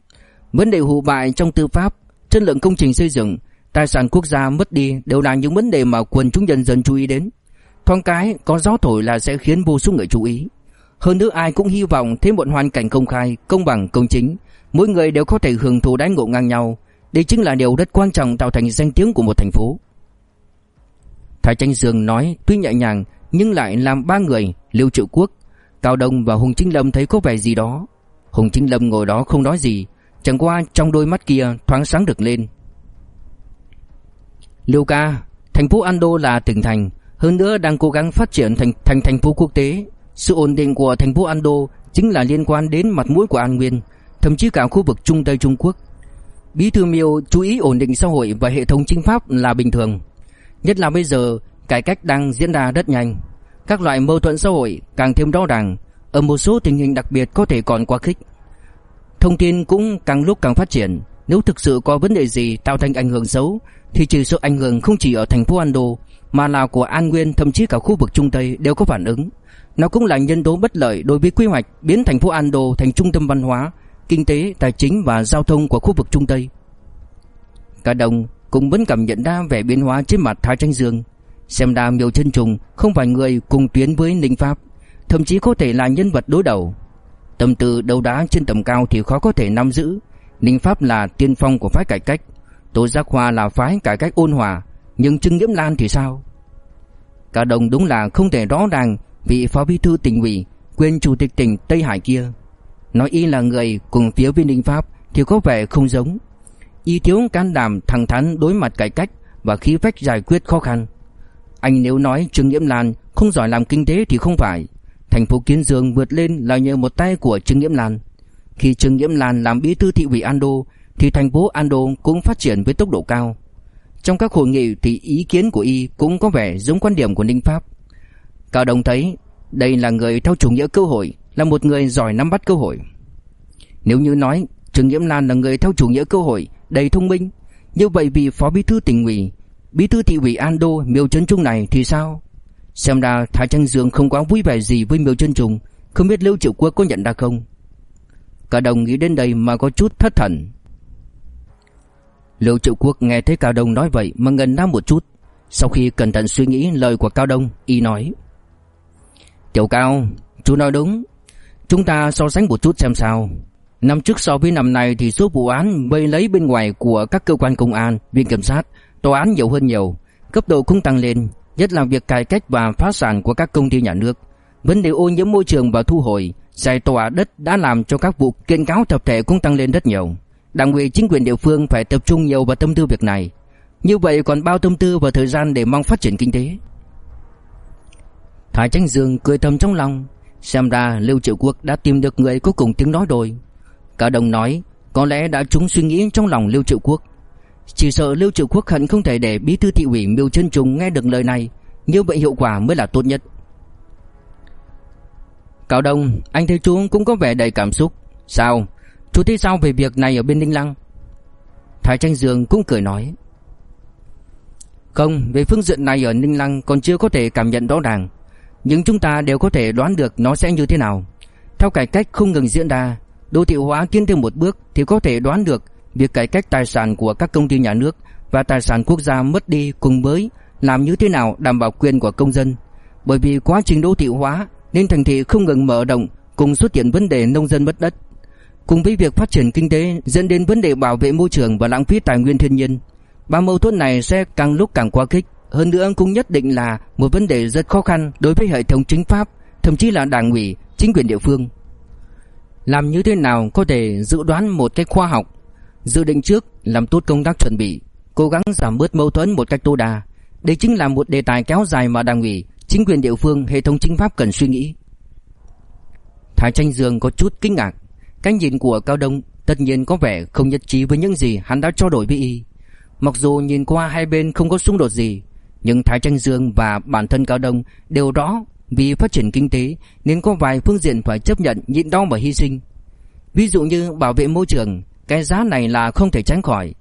Vấn đề hủ bại trong tư pháp, chất lượng công trình xây dựng, tài sản quốc gia mất đi đều là những vấn đề mà quần chúng nhân dân chú ý đến. Thoáng cái có gió thổi là sẽ khiến vô số người chú ý. Hơn nữa ai cũng hy vọng thêm một hoàn cảnh công khai, công bằng, công chính, mỗi người đều có thể hưởng thụ đãi ngộ ngang nhau. Đây chính là điều rất quan trọng tạo thành danh tiếng của một thành phố. Thái Tranh Dương nói tuy nhẹ nhàng nhưng lại làm ba người, Lưu Triệu Quốc, Cao Đông và Hùng Chính Lâm thấy có vẻ gì đó. Hùng Chính Lâm ngồi đó không nói gì, chẳng qua trong đôi mắt kia thoáng sáng được lên. Lưu ca, thành phố Ando là tỉnh thành, hơn nữa đang cố gắng phát triển thành thành thành phố quốc tế. Sự ổn định của thành phố Ando chính là liên quan đến mặt mũi của An Nguyên, thậm chí cả khu vực Trung Tây Trung Quốc. Bí thư Miêu chú ý ổn định xã hội và hệ thống chính pháp là bình thường. Nhất là bây giờ, cải cách đang diễn ra rất nhanh. Các loại mâu thuẫn xã hội càng thêm rõ ràng, ở một số tình hình đặc biệt có thể còn quá khích. Thông tin cũng càng lúc càng phát triển, nếu thực sự có vấn đề gì tạo thành ảnh hưởng xấu thì chỉ sự ảnh hưởng không chỉ ở thành phố Ando mà là của An Nguyên thậm chí cả khu vực Trung Tây đều có phản ứng. Nó cũng là nhân tố bất lợi đối với quy hoạch biến thành phố Ando thành trung tâm văn hóa, kinh tế, tài chính và giao thông của khu vực Trung Tây. Cả đồng cũng vẫn cảm nhận ra vẻ biến hóa trên mặt Thái Tranh Dương. Xem ra Miêu Chân Trùng không phải người cùng tuyến với Ninh Pháp, thậm chí có thể là nhân vật đối đầu. Tâm tư đấu đá trên tầm cao thì khó có thể nắm giữ. Ninh Pháp là tiên phong của phái cải cách, Tô Giác Hoa là phái cải cách ôn hòa, nhưng Trương Nghiễm Lan thì sao? Cả đồng đúng là không thể rõ ràng vị phó bí thư tỉnh ủy, quyền chủ tịch tỉnh Tây Hải kia. Nói y là người cùng phía viên ninh Pháp thì có vẻ không giống. Y thiếu can đảm thẳng thắn đối mặt cải cách và khí phách giải quyết khó khăn. Anh nếu nói Trương Nhiễm Lan không giỏi làm kinh tế thì không phải. Thành phố Kiến Dương vượt lên là nhờ một tay của Trương Nhiễm Lan. Khi Trương Nhiễm Lan làm bí thư thị ủy Ando thì thành phố Ando cũng phát triển với tốc độ cao. Trong các hội nghị thì ý kiến của y cũng có vẻ giống quan điểm của Ninh Pháp. Cao Đồng thấy đây là người theo chủ nghĩa cơ hội, là một người giỏi nắm bắt cơ hội. Nếu như nói Trương Nhiễm Lan là người theo chủ nghĩa cơ hội, đầy thông minh, như vậy vì phó bí thư tỉnh ủy, bí thư thị ủy an đô Miêu trấn Trung này thì sao? Xem ra Thái Tranh Dương không quá vui vẻ gì với Miêu trấn Trung, không biết Lưu Triệu Quốc có nhận ra không? Cả đồng nghĩ đến đây mà có chút thất thần. Lưu Triệu Quốc nghe thấy Cao Đông nói vậy mà ngần ra một chút. Sau khi cẩn thận suy nghĩ lời của Cao Đông, y nói: "Tiểu Cao, chú nói đúng. Chúng ta so sánh một chút xem sao. Năm trước so với năm nay thì số vụ án vây lấy bên ngoài của các cơ quan công an, viện kiểm sát, tòa án nhiều hơn nhiều, cấp độ cũng tăng lên, nhất là việc cải cách và phá sản của các công ty nhà nước. Vấn đề ô nhiễm môi trường và thu hồi, giải tỏa đất đã làm cho các vụ kiện cáo tập thể cũng tăng lên rất nhiều. Đảng ủy chính quyền địa phương phải tập trung nhiều vào tâm tư việc này. Như vậy còn bao tâm tư và thời gian để mong phát triển kinh tế. Thái Tranh Dương cười thầm trong lòng, xem ra Lưu Triệu Quốc đã tìm được người có cùng tiếng nói rồi. Cả đồng nói, có lẽ đã trúng suy nghĩ trong lòng Lưu Triệu Quốc. Chỉ sợ Lưu Triệu Quốc hẳn không thể để bí thư thị ủy Miêu Chân Trùng nghe được lời này, như vậy hiệu quả mới là tốt nhất. Cao Đông, anh thấy chú cũng có vẻ đầy cảm xúc. Sao? Chú thấy sao về việc này ở bên Ninh Lăng? Thái Tranh Dương cũng cười nói. Không, về phương diện này ở Ninh Lăng còn chưa có thể cảm nhận rõ ràng. Nhưng chúng ta đều có thể đoán được nó sẽ như thế nào. Theo cải cách không ngừng diễn ra, đô thị hóa tiến thêm một bước thì có thể đoán được việc cải cách tài sản của các công ty nhà nước và tài sản quốc gia mất đi cùng với làm như thế nào đảm bảo quyền của công dân. Bởi vì quá trình đô thị hóa nên thành thị không ngừng mở rộng cùng xuất hiện vấn đề nông dân mất đất. Cùng với việc phát triển kinh tế dẫn đến vấn đề bảo vệ môi trường và lãng phí tài nguyên thiên nhiên, ba mâu thuẫn này sẽ càng lúc càng quá khích. Hơn nữa cũng nhất định là một vấn đề rất khó khăn đối với hệ thống chính pháp, thậm chí là đảng ủy, chính quyền địa phương. Làm như thế nào có thể dự đoán một cách khoa học, dự định trước, làm tốt công tác chuẩn bị, cố gắng giảm bớt mâu thuẫn một cách tối đa. Đây chính là một đề tài kéo dài mà đảng ủy, chính quyền địa phương, hệ thống chính pháp cần suy nghĩ. Thái Tranh Dương có chút kinh ngạc Cái nhìn của Cao Đông tất nhiên có vẻ không nhất trí với những gì hắn đã trao đổi với y Mặc dù nhìn qua hai bên không có xung đột gì nhưng Thái Tranh Dương và bản thân Cao Đông đều rõ Vì phát triển kinh tế nên có vài phương diện phải chấp nhận nhịn đau và hy sinh. Ví dụ như bảo vệ môi trường, Cái giá này là không thể tránh khỏi.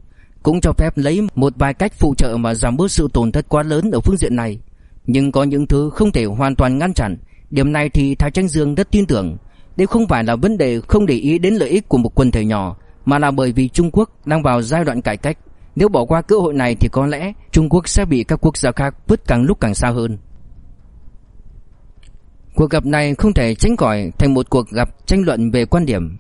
Cũng cho phép lấy một vài cách phụ trợ mà giảm bớt sự tổn thất quá lớn ở phương diện này. Nhưng có những thứ không thể hoàn toàn ngăn chặn. Điểm này thì Thái Tranh Dương rất tin tưởng. Đây không phải là vấn đề không để ý đến lợi ích của một quần thể nhỏ, Mà là bởi vì Trung Quốc đang vào giai đoạn cải cách. Nếu bỏ qua cơ hội này thì có lẽ Trung Quốc sẽ bị các quốc gia khác vứt càng lúc càng xa hơn Cuộc gặp này không thể tránh khỏi thành một cuộc gặp tranh luận về quan điểm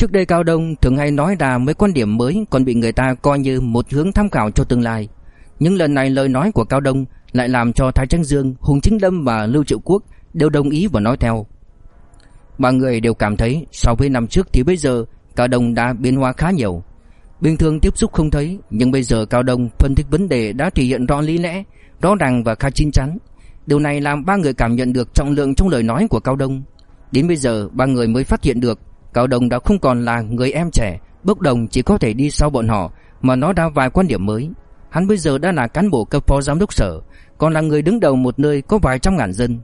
Trước đây Cao Đông thường hay nói ra mấy quan điểm mới còn bị người ta coi như một hướng tham khảo cho tương lai. Nhưng lần này lời nói của Cao Đông lại làm cho Thái Tranh Dương, Hùng Chính Lâm và Lưu Triệu Quốc đều đồng ý và nói theo. Ba người đều cảm thấy so với năm trước thì bây giờ Cao Đông đã biến hóa khá nhiều. Bình thường tiếp xúc không thấy, nhưng bây giờ Cao Đông phân tích vấn đề đã thể hiện rõ lý lẽ, rõ ràng và khá chín chắn. Điều này làm ba người cảm nhận được trọng lượng trong lời nói của Cao Đông. Đến bây giờ ba người mới phát hiện được Cao Đông đã không còn là người em trẻ, bốc đồng chỉ có thể đi sau bọn họ mà nó đã vài quan điểm mới. Hắn bây giờ đã là cán bộ cấp phó giám đốc sở, còn là người đứng đầu một nơi có vài trăm ngàn dân.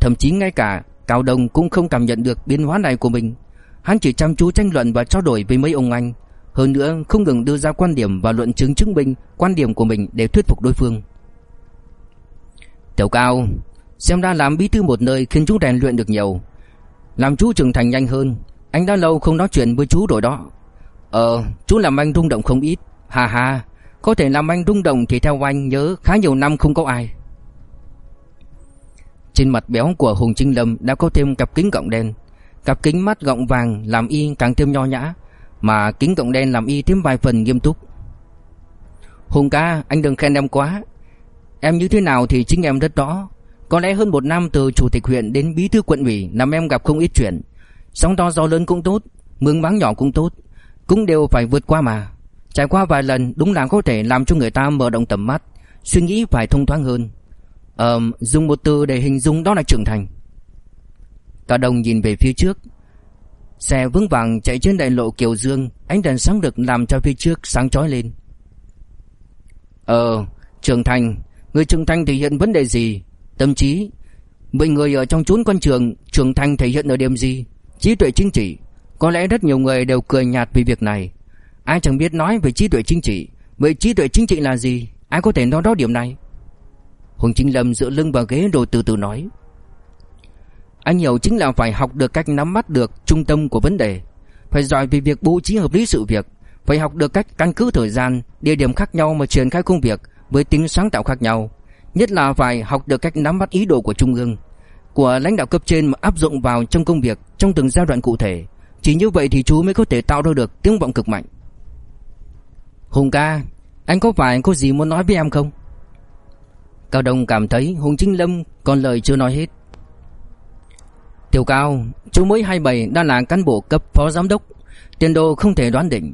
Thậm chí ngay cả Cao Đông cũng không cảm nhận được biến hóa này của mình. Hắn chỉ chăm chú tranh luận và trao đổi với mấy ông anh. Hơn nữa không ngừng đưa ra quan điểm và luận chứng chứng minh quan điểm của mình để thuyết phục đối phương. Tiểu Cao, xem ra làm bí thư một nơi khiến chú rèn luyện được nhiều. Làm chú trưởng thành nhanh hơn Anh đã lâu không nói chuyện với chú rồi đó. Ờ chú làm anh rung động không ít. Hà hà Có thể làm anh rung động thì theo anh nhớ khá nhiều năm không có ai. Trên mặt béo của Hùng Trinh Lâm đã có thêm cặp kính gọng đen. Cặp kính mắt gọng vàng làm y càng thêm nho nhã. Mà kính cộng đen làm y thêm vài phần nghiêm túc Hùng ca anh đừng khen em quá Em như thế nào thì chính em rất rõ có lẽ hơn một năm từ chủ tịch huyện đến bí thư quận ủy làm em gặp không ít chuyện. Sóng to gió lớn cũng tốt, mương máng nhỏ cũng tốt, cũng đều phải vượt qua mà. Trải qua vài lần đúng là có thể làm cho người ta mở rộng tầm mắt, suy nghĩ phải thông thoáng hơn. Ờ, dùng một từ để hình dung đó là trưởng thành. Cả đồng nhìn về phía trước. Xe vững vàng chạy trên đại lộ Kiều Dương, ánh đèn sáng được làm cho phía trước sáng chói lên. Ờ, trưởng thành, người trưởng thành thể hiện vấn đề gì? Tâm trí Vậy người ở trong chốn quan trường Trưởng thành thể hiện ở điểm gì? Trí tuệ chính trị Có lẽ rất nhiều người đều cười nhạt vì việc này. Ai chẳng biết nói về trí tuệ chính trị Vậy trí tuệ chính trị là gì? Ai có thể nói đó điểm này? Hùng Chính Lâm dựa lưng vào ghế rồi từ từ nói. Anh hiểu chính là phải học được cách nắm bắt được trung tâm của vấn đề, Phải giỏi về việc bố trí hợp lý sự việc, Phải học được cách căn cứ thời gian, Địa điểm khác nhau mà triển khai công việc Với tính sáng tạo khác nhau. Nhất là phải học được cách nắm bắt ý đồ của Trung ương, Của lãnh đạo cấp trên mà áp dụng vào trong công việc Trong từng giai đoạn cụ thể. Chỉ như vậy thì chú mới có thể tạo ra được tiếng vọng cực mạnh. Hùng ca, Anh có phải có gì muốn nói với em không? Cao Đông cảm thấy Hùng Chính Lâm còn lời chưa nói hết. Tiểu Cao, Chú mới 27 đã là cán bộ cấp phó giám đốc. Tiền đồ không thể đoán định.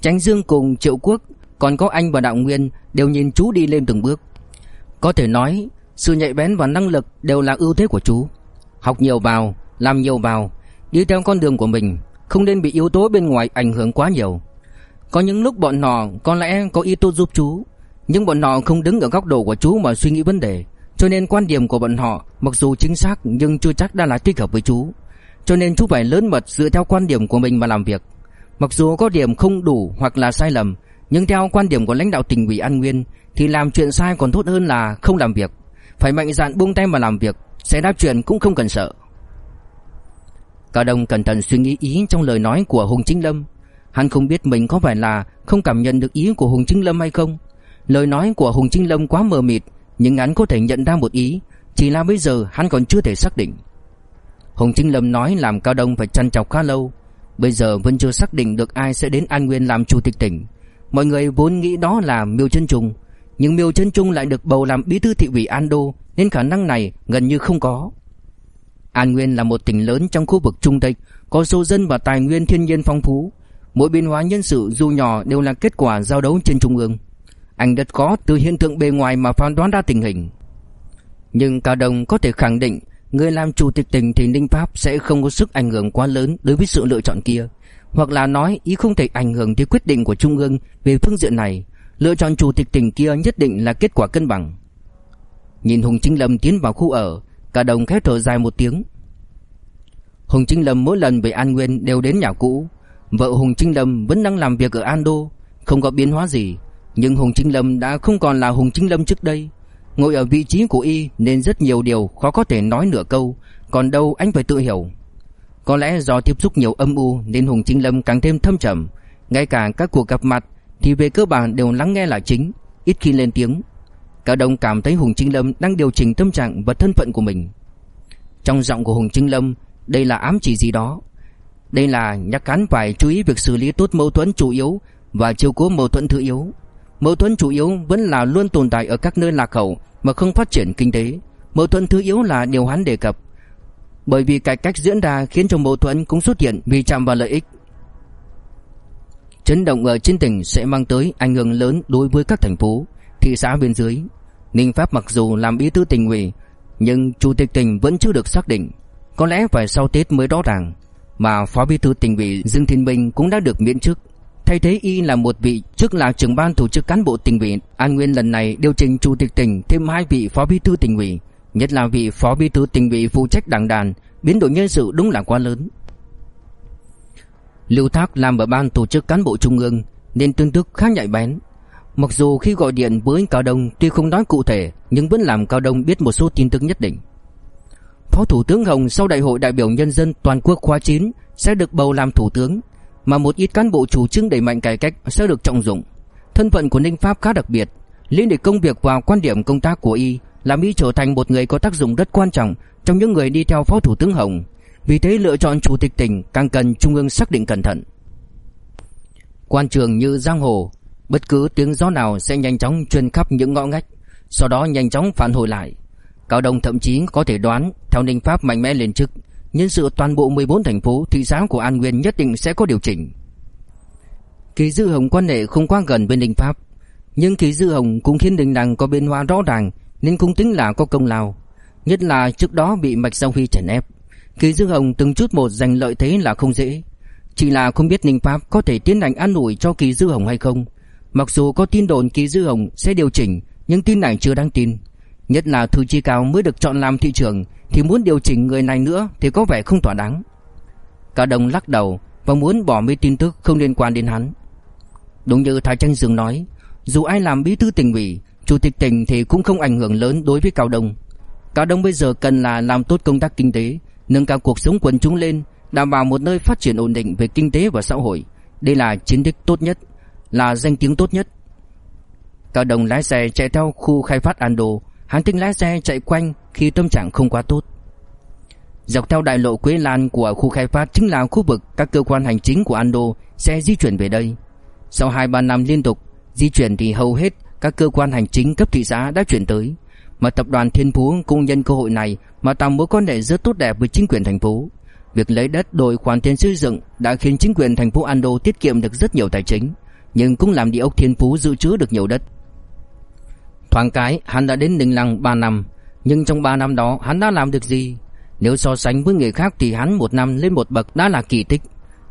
Tránh Dương cùng Triệu Quốc, Còn có anh và Đạo Nguyên Đều nhìn chú đi lên từng bước. Có thể nói, Sự nhạy bén và năng lực đều là ưu thế của chú. Học nhiều vào, Làm nhiều vào, Đi theo con đường của mình, Không nên bị yếu tố bên ngoài ảnh hưởng quá nhiều. Có những lúc bọn họ có lẽ có ý tốt giúp chú, Nhưng bọn họ không đứng ở góc độ của chú mà suy nghĩ vấn đề. Cho nên quan điểm của bọn họ, Mặc dù chính xác nhưng chưa chắc đã là thích hợp với chú. Cho nên chú phải lớn mật dựa theo quan điểm của mình mà làm việc. Mặc dù có điểm không đủ hoặc là sai lầm, Nhưng theo quan điểm của lãnh đạo tỉnh ủy An Nguyên thì làm chuyện sai còn tốt hơn là không làm việc. Phải mạnh dạn buông tay mà làm việc, Sẽ đáp chuyện cũng không cần sợ. Cao Đông cẩn thận suy nghĩ ý trong lời nói của Hùng Chính Lâm. Hắn không biết mình có phải là không cảm nhận được ý của Hùng Chính Lâm hay không. Lời nói của Hùng Chính Lâm quá mờ mịt nhưng hắn có thể nhận ra một ý Chỉ là bây giờ hắn còn chưa thể xác định Hùng Chính Lâm nói làm Cao Đông phải chăn chọc khá lâu Bây giờ vẫn chưa xác định được ai sẽ đến An Nguyên làm chủ tịch tỉnh Mọi người vốn nghĩ đó là Miêu Chân Trung nhưng Miêu Chân Trung lại được bầu làm bí thư thị ủy An Đô nên khả năng này gần như không có. An Nguyên là một tỉnh lớn trong khu vực Trung Tây, có số dân và tài nguyên thiên nhiên phong phú. Mỗi biến hóa nhân sự dù nhỏ đều là kết quả giao đấu trên trung ương. Anh rất có từ hiện tượng bề ngoài mà phán đoán ra tình hình. Nhưng Cao Đông có thể khẳng định, Người làm chủ tịch tỉnh thì Ninh Pháp sẽ không có sức ảnh hưởng quá lớn đối với sự lựa chọn kia. Hoặc là nói, ý không thể ảnh hưởng tới quyết định của Trung ương về phương diện này. Lựa chọn chủ tịch tỉnh kia nhất định là kết quả cân bằng. Nhìn Hùng Chính Lâm tiến vào khu ở Cả đồng khép thở dài một tiếng. Hùng Chính Lâm mỗi lần về An Nguyên đều đến nhà cũ. Vợ Hùng Chính Lâm vẫn đang làm việc ở An Đô, Không có biến hóa gì. Nhưng Hùng Chính Lâm đã không còn là Hùng Chính Lâm trước đây. Ngồi ở vị trí của y nên rất nhiều điều khó có thể nói nửa câu, Còn đâu anh phải tự hiểu. Có lẽ do tiếp xúc nhiều âm u nên Hùng Chính Lâm càng thêm thâm trầm. Ngay cả các cuộc gặp mặt thì về cơ bản đều lắng nghe là chính, Ít khi lên tiếng. Cả đồng cảm thấy Hùng Chính Lâm đang điều chỉnh tâm trạng và thân phận của mình. Trong giọng của Hùng Chính Lâm, Đây là ám chỉ gì đó? Đây là nhắc cán phải chú ý việc xử lý tốt mâu thuẫn chủ yếu Và chiều cố mâu thuẫn thứ yếu. Mâu thuẫn chủ yếu vẫn là luôn tồn tại ở các nơi lạc hậu Mà không phát triển kinh tế Mâu thuẫn thứ yếu là điều hắn đề cập Bởi vì cải cách diễn ra khiến cho mâu thuẫn cũng xuất hiện vì chạm vào lợi ích Chấn động ở trên tỉnh sẽ mang tới ảnh hưởng lớn đối với các thành phố, thị xã bên dưới. Ninh Pháp mặc dù làm bí thư tỉnh ủy, nhưng chủ tịch tỉnh vẫn chưa được xác định, có lẽ phải sau Tết mới rõ ràng. Mà phó bí thư tỉnh ủy Dương Thiên Bình cũng đã được miễn chức. Thay thế y là một vị trước là trưởng ban tổ chức cán bộ tỉnh ủy. An Nguyên lần này điều chỉnh chủ tịch tỉnh thêm hai vị phó bí thư tỉnh ủy, nhất là vị phó bí thư tỉnh ủy phụ trách đảng đàn, biến đổi nhân sự đúng là quá lớn. Lưu Thác làm ở ban tổ chức cán bộ trung ương nên tương tức khá nhạy bén. Mặc dù khi gọi điện với Cao Đông tuy không nói cụ thể nhưng vẫn làm Cao Đông biết một số tin tức nhất định. Phó Thủ tướng Hồng sau Đại hội đại biểu nhân dân toàn quốc khóa 9 sẽ được bầu làm thủ tướng, mà một ít cán bộ chủ trương đẩy mạnh cải cách sẽ được trọng dụng. Thân phận của Ninh Pháp khá đặc biệt, liên hệ công việc và quan điểm công tác của y làm y trở thành một người có tác dụng rất quan trọng trong những người đi theo Phó Thủ tướng Hồng. Vì thế lựa chọn chủ tịch tỉnh càng cần trung ương xác định cẩn thận. Quan trường như giang hồ, bất cứ tiếng gió nào sẽ nhanh chóng truyền khắp những ngõ ngách, sau đó nhanh chóng phản hồi lại. Cao Đông thậm chí có thể đoán theo Ninh Pháp mạnh mẽ lên chức, nhân sự toàn bộ 14 thành phố thị xã của An Nguyên nhất định sẽ có điều chỉnh. Kỳ Dư Hồng quan hệ không quá gần với Ninh Pháp, nhưng Kỳ Dư Hồng cũng khiến Đình Đằng có biến hóa rõ ràng nên cũng tính là có công lao, nhất là trước đó bị Mạch Giao Huy chèn ép. Kỳ dư Hồng từng chút một giành lợi thế là không dễ Chỉ là không biết Ninh Pháp có thể tiến hành an ủi cho Kỳ Dư Hồng hay không Mặc dù có tin đồn Kỳ Dư Hồng sẽ điều chỉnh Nhưng tin này chưa đáng tin Nhất là Thư Chi Cao mới được chọn làm thị trưởng thì muốn điều chỉnh người này nữa Thì có vẻ không thỏa đáng Cả đồng lắc đầu Và muốn bỏ mấy tin tức không liên quan đến hắn Đúng như Thái Tranh Dương nói Dù ai làm bí thư tỉnh ủy Chủ tịch tỉnh thì cũng không ảnh hưởng lớn đối với Cao Đông Cao Đông bây giờ cần là làm tốt công tác kinh tế nâng cao cuộc sống quần chúng lên, đảm bảo một nơi phát triển ổn định về kinh tế và xã hội. Đây là chiến tích tốt nhất, là danh tiếng tốt nhất. Cao Đồng lái xe chạy theo khu khai phát Ando, hắn tính lái xe chạy quanh khi tâm trạng không quá tốt. Dọc theo đại lộ Quế Lan của khu khai phát chính là khu vực các cơ quan hành chính của Ando sẽ di chuyển về đây. Sau 2-3 năm liên tục di chuyển thì hầu hết các cơ quan hành chính cấp thị xã đã chuyển tới. Mà tập đoàn Thiên Phú cũng nhân cơ hội này mà tạo mối quan hệ rất tốt đẹp với chính quyền thành phố. Việc lấy đất đổi khoản tiền xây dựng đã khiến chính quyền thành phố Ando tiết kiệm được rất nhiều tài chính, nhưng cũng làm địa ốc Thiên Phú dự trữ được nhiều đất. Thoáng cái, hắn đã đến Ninh Lăng 3 năm, nhưng trong 3 năm đó hắn đã làm được gì? Nếu so sánh với người khác thì hắn một năm lên một bậc đã là kỳ tích,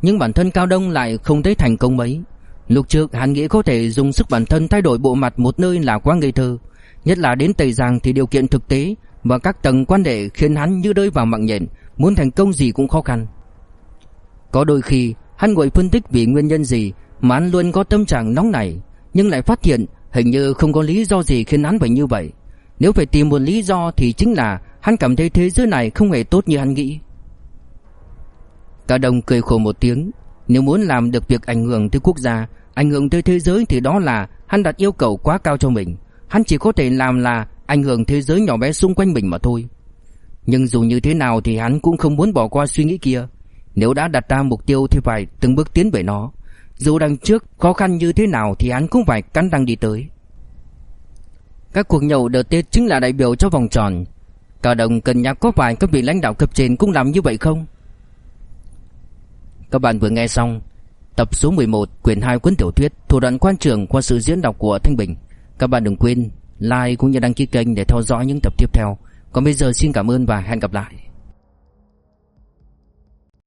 nhưng bản thân Cao Đông lại không thấy thành công mấy. Lúc trước hắn nghĩ có thể dùng sức bản thân thay đổi bộ mặt một nơi là quá ngây thơ, Nhất là đến Tây Giang thì điều kiện thực tế và các tầng quan hệ khiến hắn như rơi vào mạng nhện, muốn thành công gì cũng khó khăn. Có đôi khi hắn ngồi phân tích vì nguyên nhân gì mà hắn luôn có tâm trạng nóng nảy, nhưng lại phát hiện hình như không có lý do gì khiến hắn phải như vậy. Nếu phải tìm một lý do thì chính là hắn cảm thấy thế giới này không hề tốt như hắn nghĩ. Cả đồng cười khổ một tiếng, nếu muốn làm được việc ảnh hưởng tới quốc gia, ảnh hưởng tới thế giới thì đó là hắn đặt yêu cầu quá cao cho mình. Hắn chỉ có thể làm là ảnh hưởng thế giới nhỏ bé xung quanh mình mà thôi. Nhưng dù như thế nào thì hắn cũng không muốn bỏ qua suy nghĩ kia. Nếu đã đặt ra mục tiêu thì phải từng bước tiến về nó. Dù đằng trước khó khăn như thế nào thì hắn cũng phải cắn răng đi tới. Các cuộc nhậu đợt Tết chính là đại biểu cho vòng tròn. Cả đồng, cần nhắc có phải các vị lãnh đạo cấp trên cũng làm như vậy không? Các bạn vừa nghe xong tập số 11 quyển 2 cuốn tiểu thuyết Thủ đoạn quan trường qua sự diễn đọc của Thanh Bình. Các bạn đừng quên like cũng như đăng ký kênh để theo dõi những tập tiếp theo. Còn bây giờ xin cảm ơn và hẹn gặp lại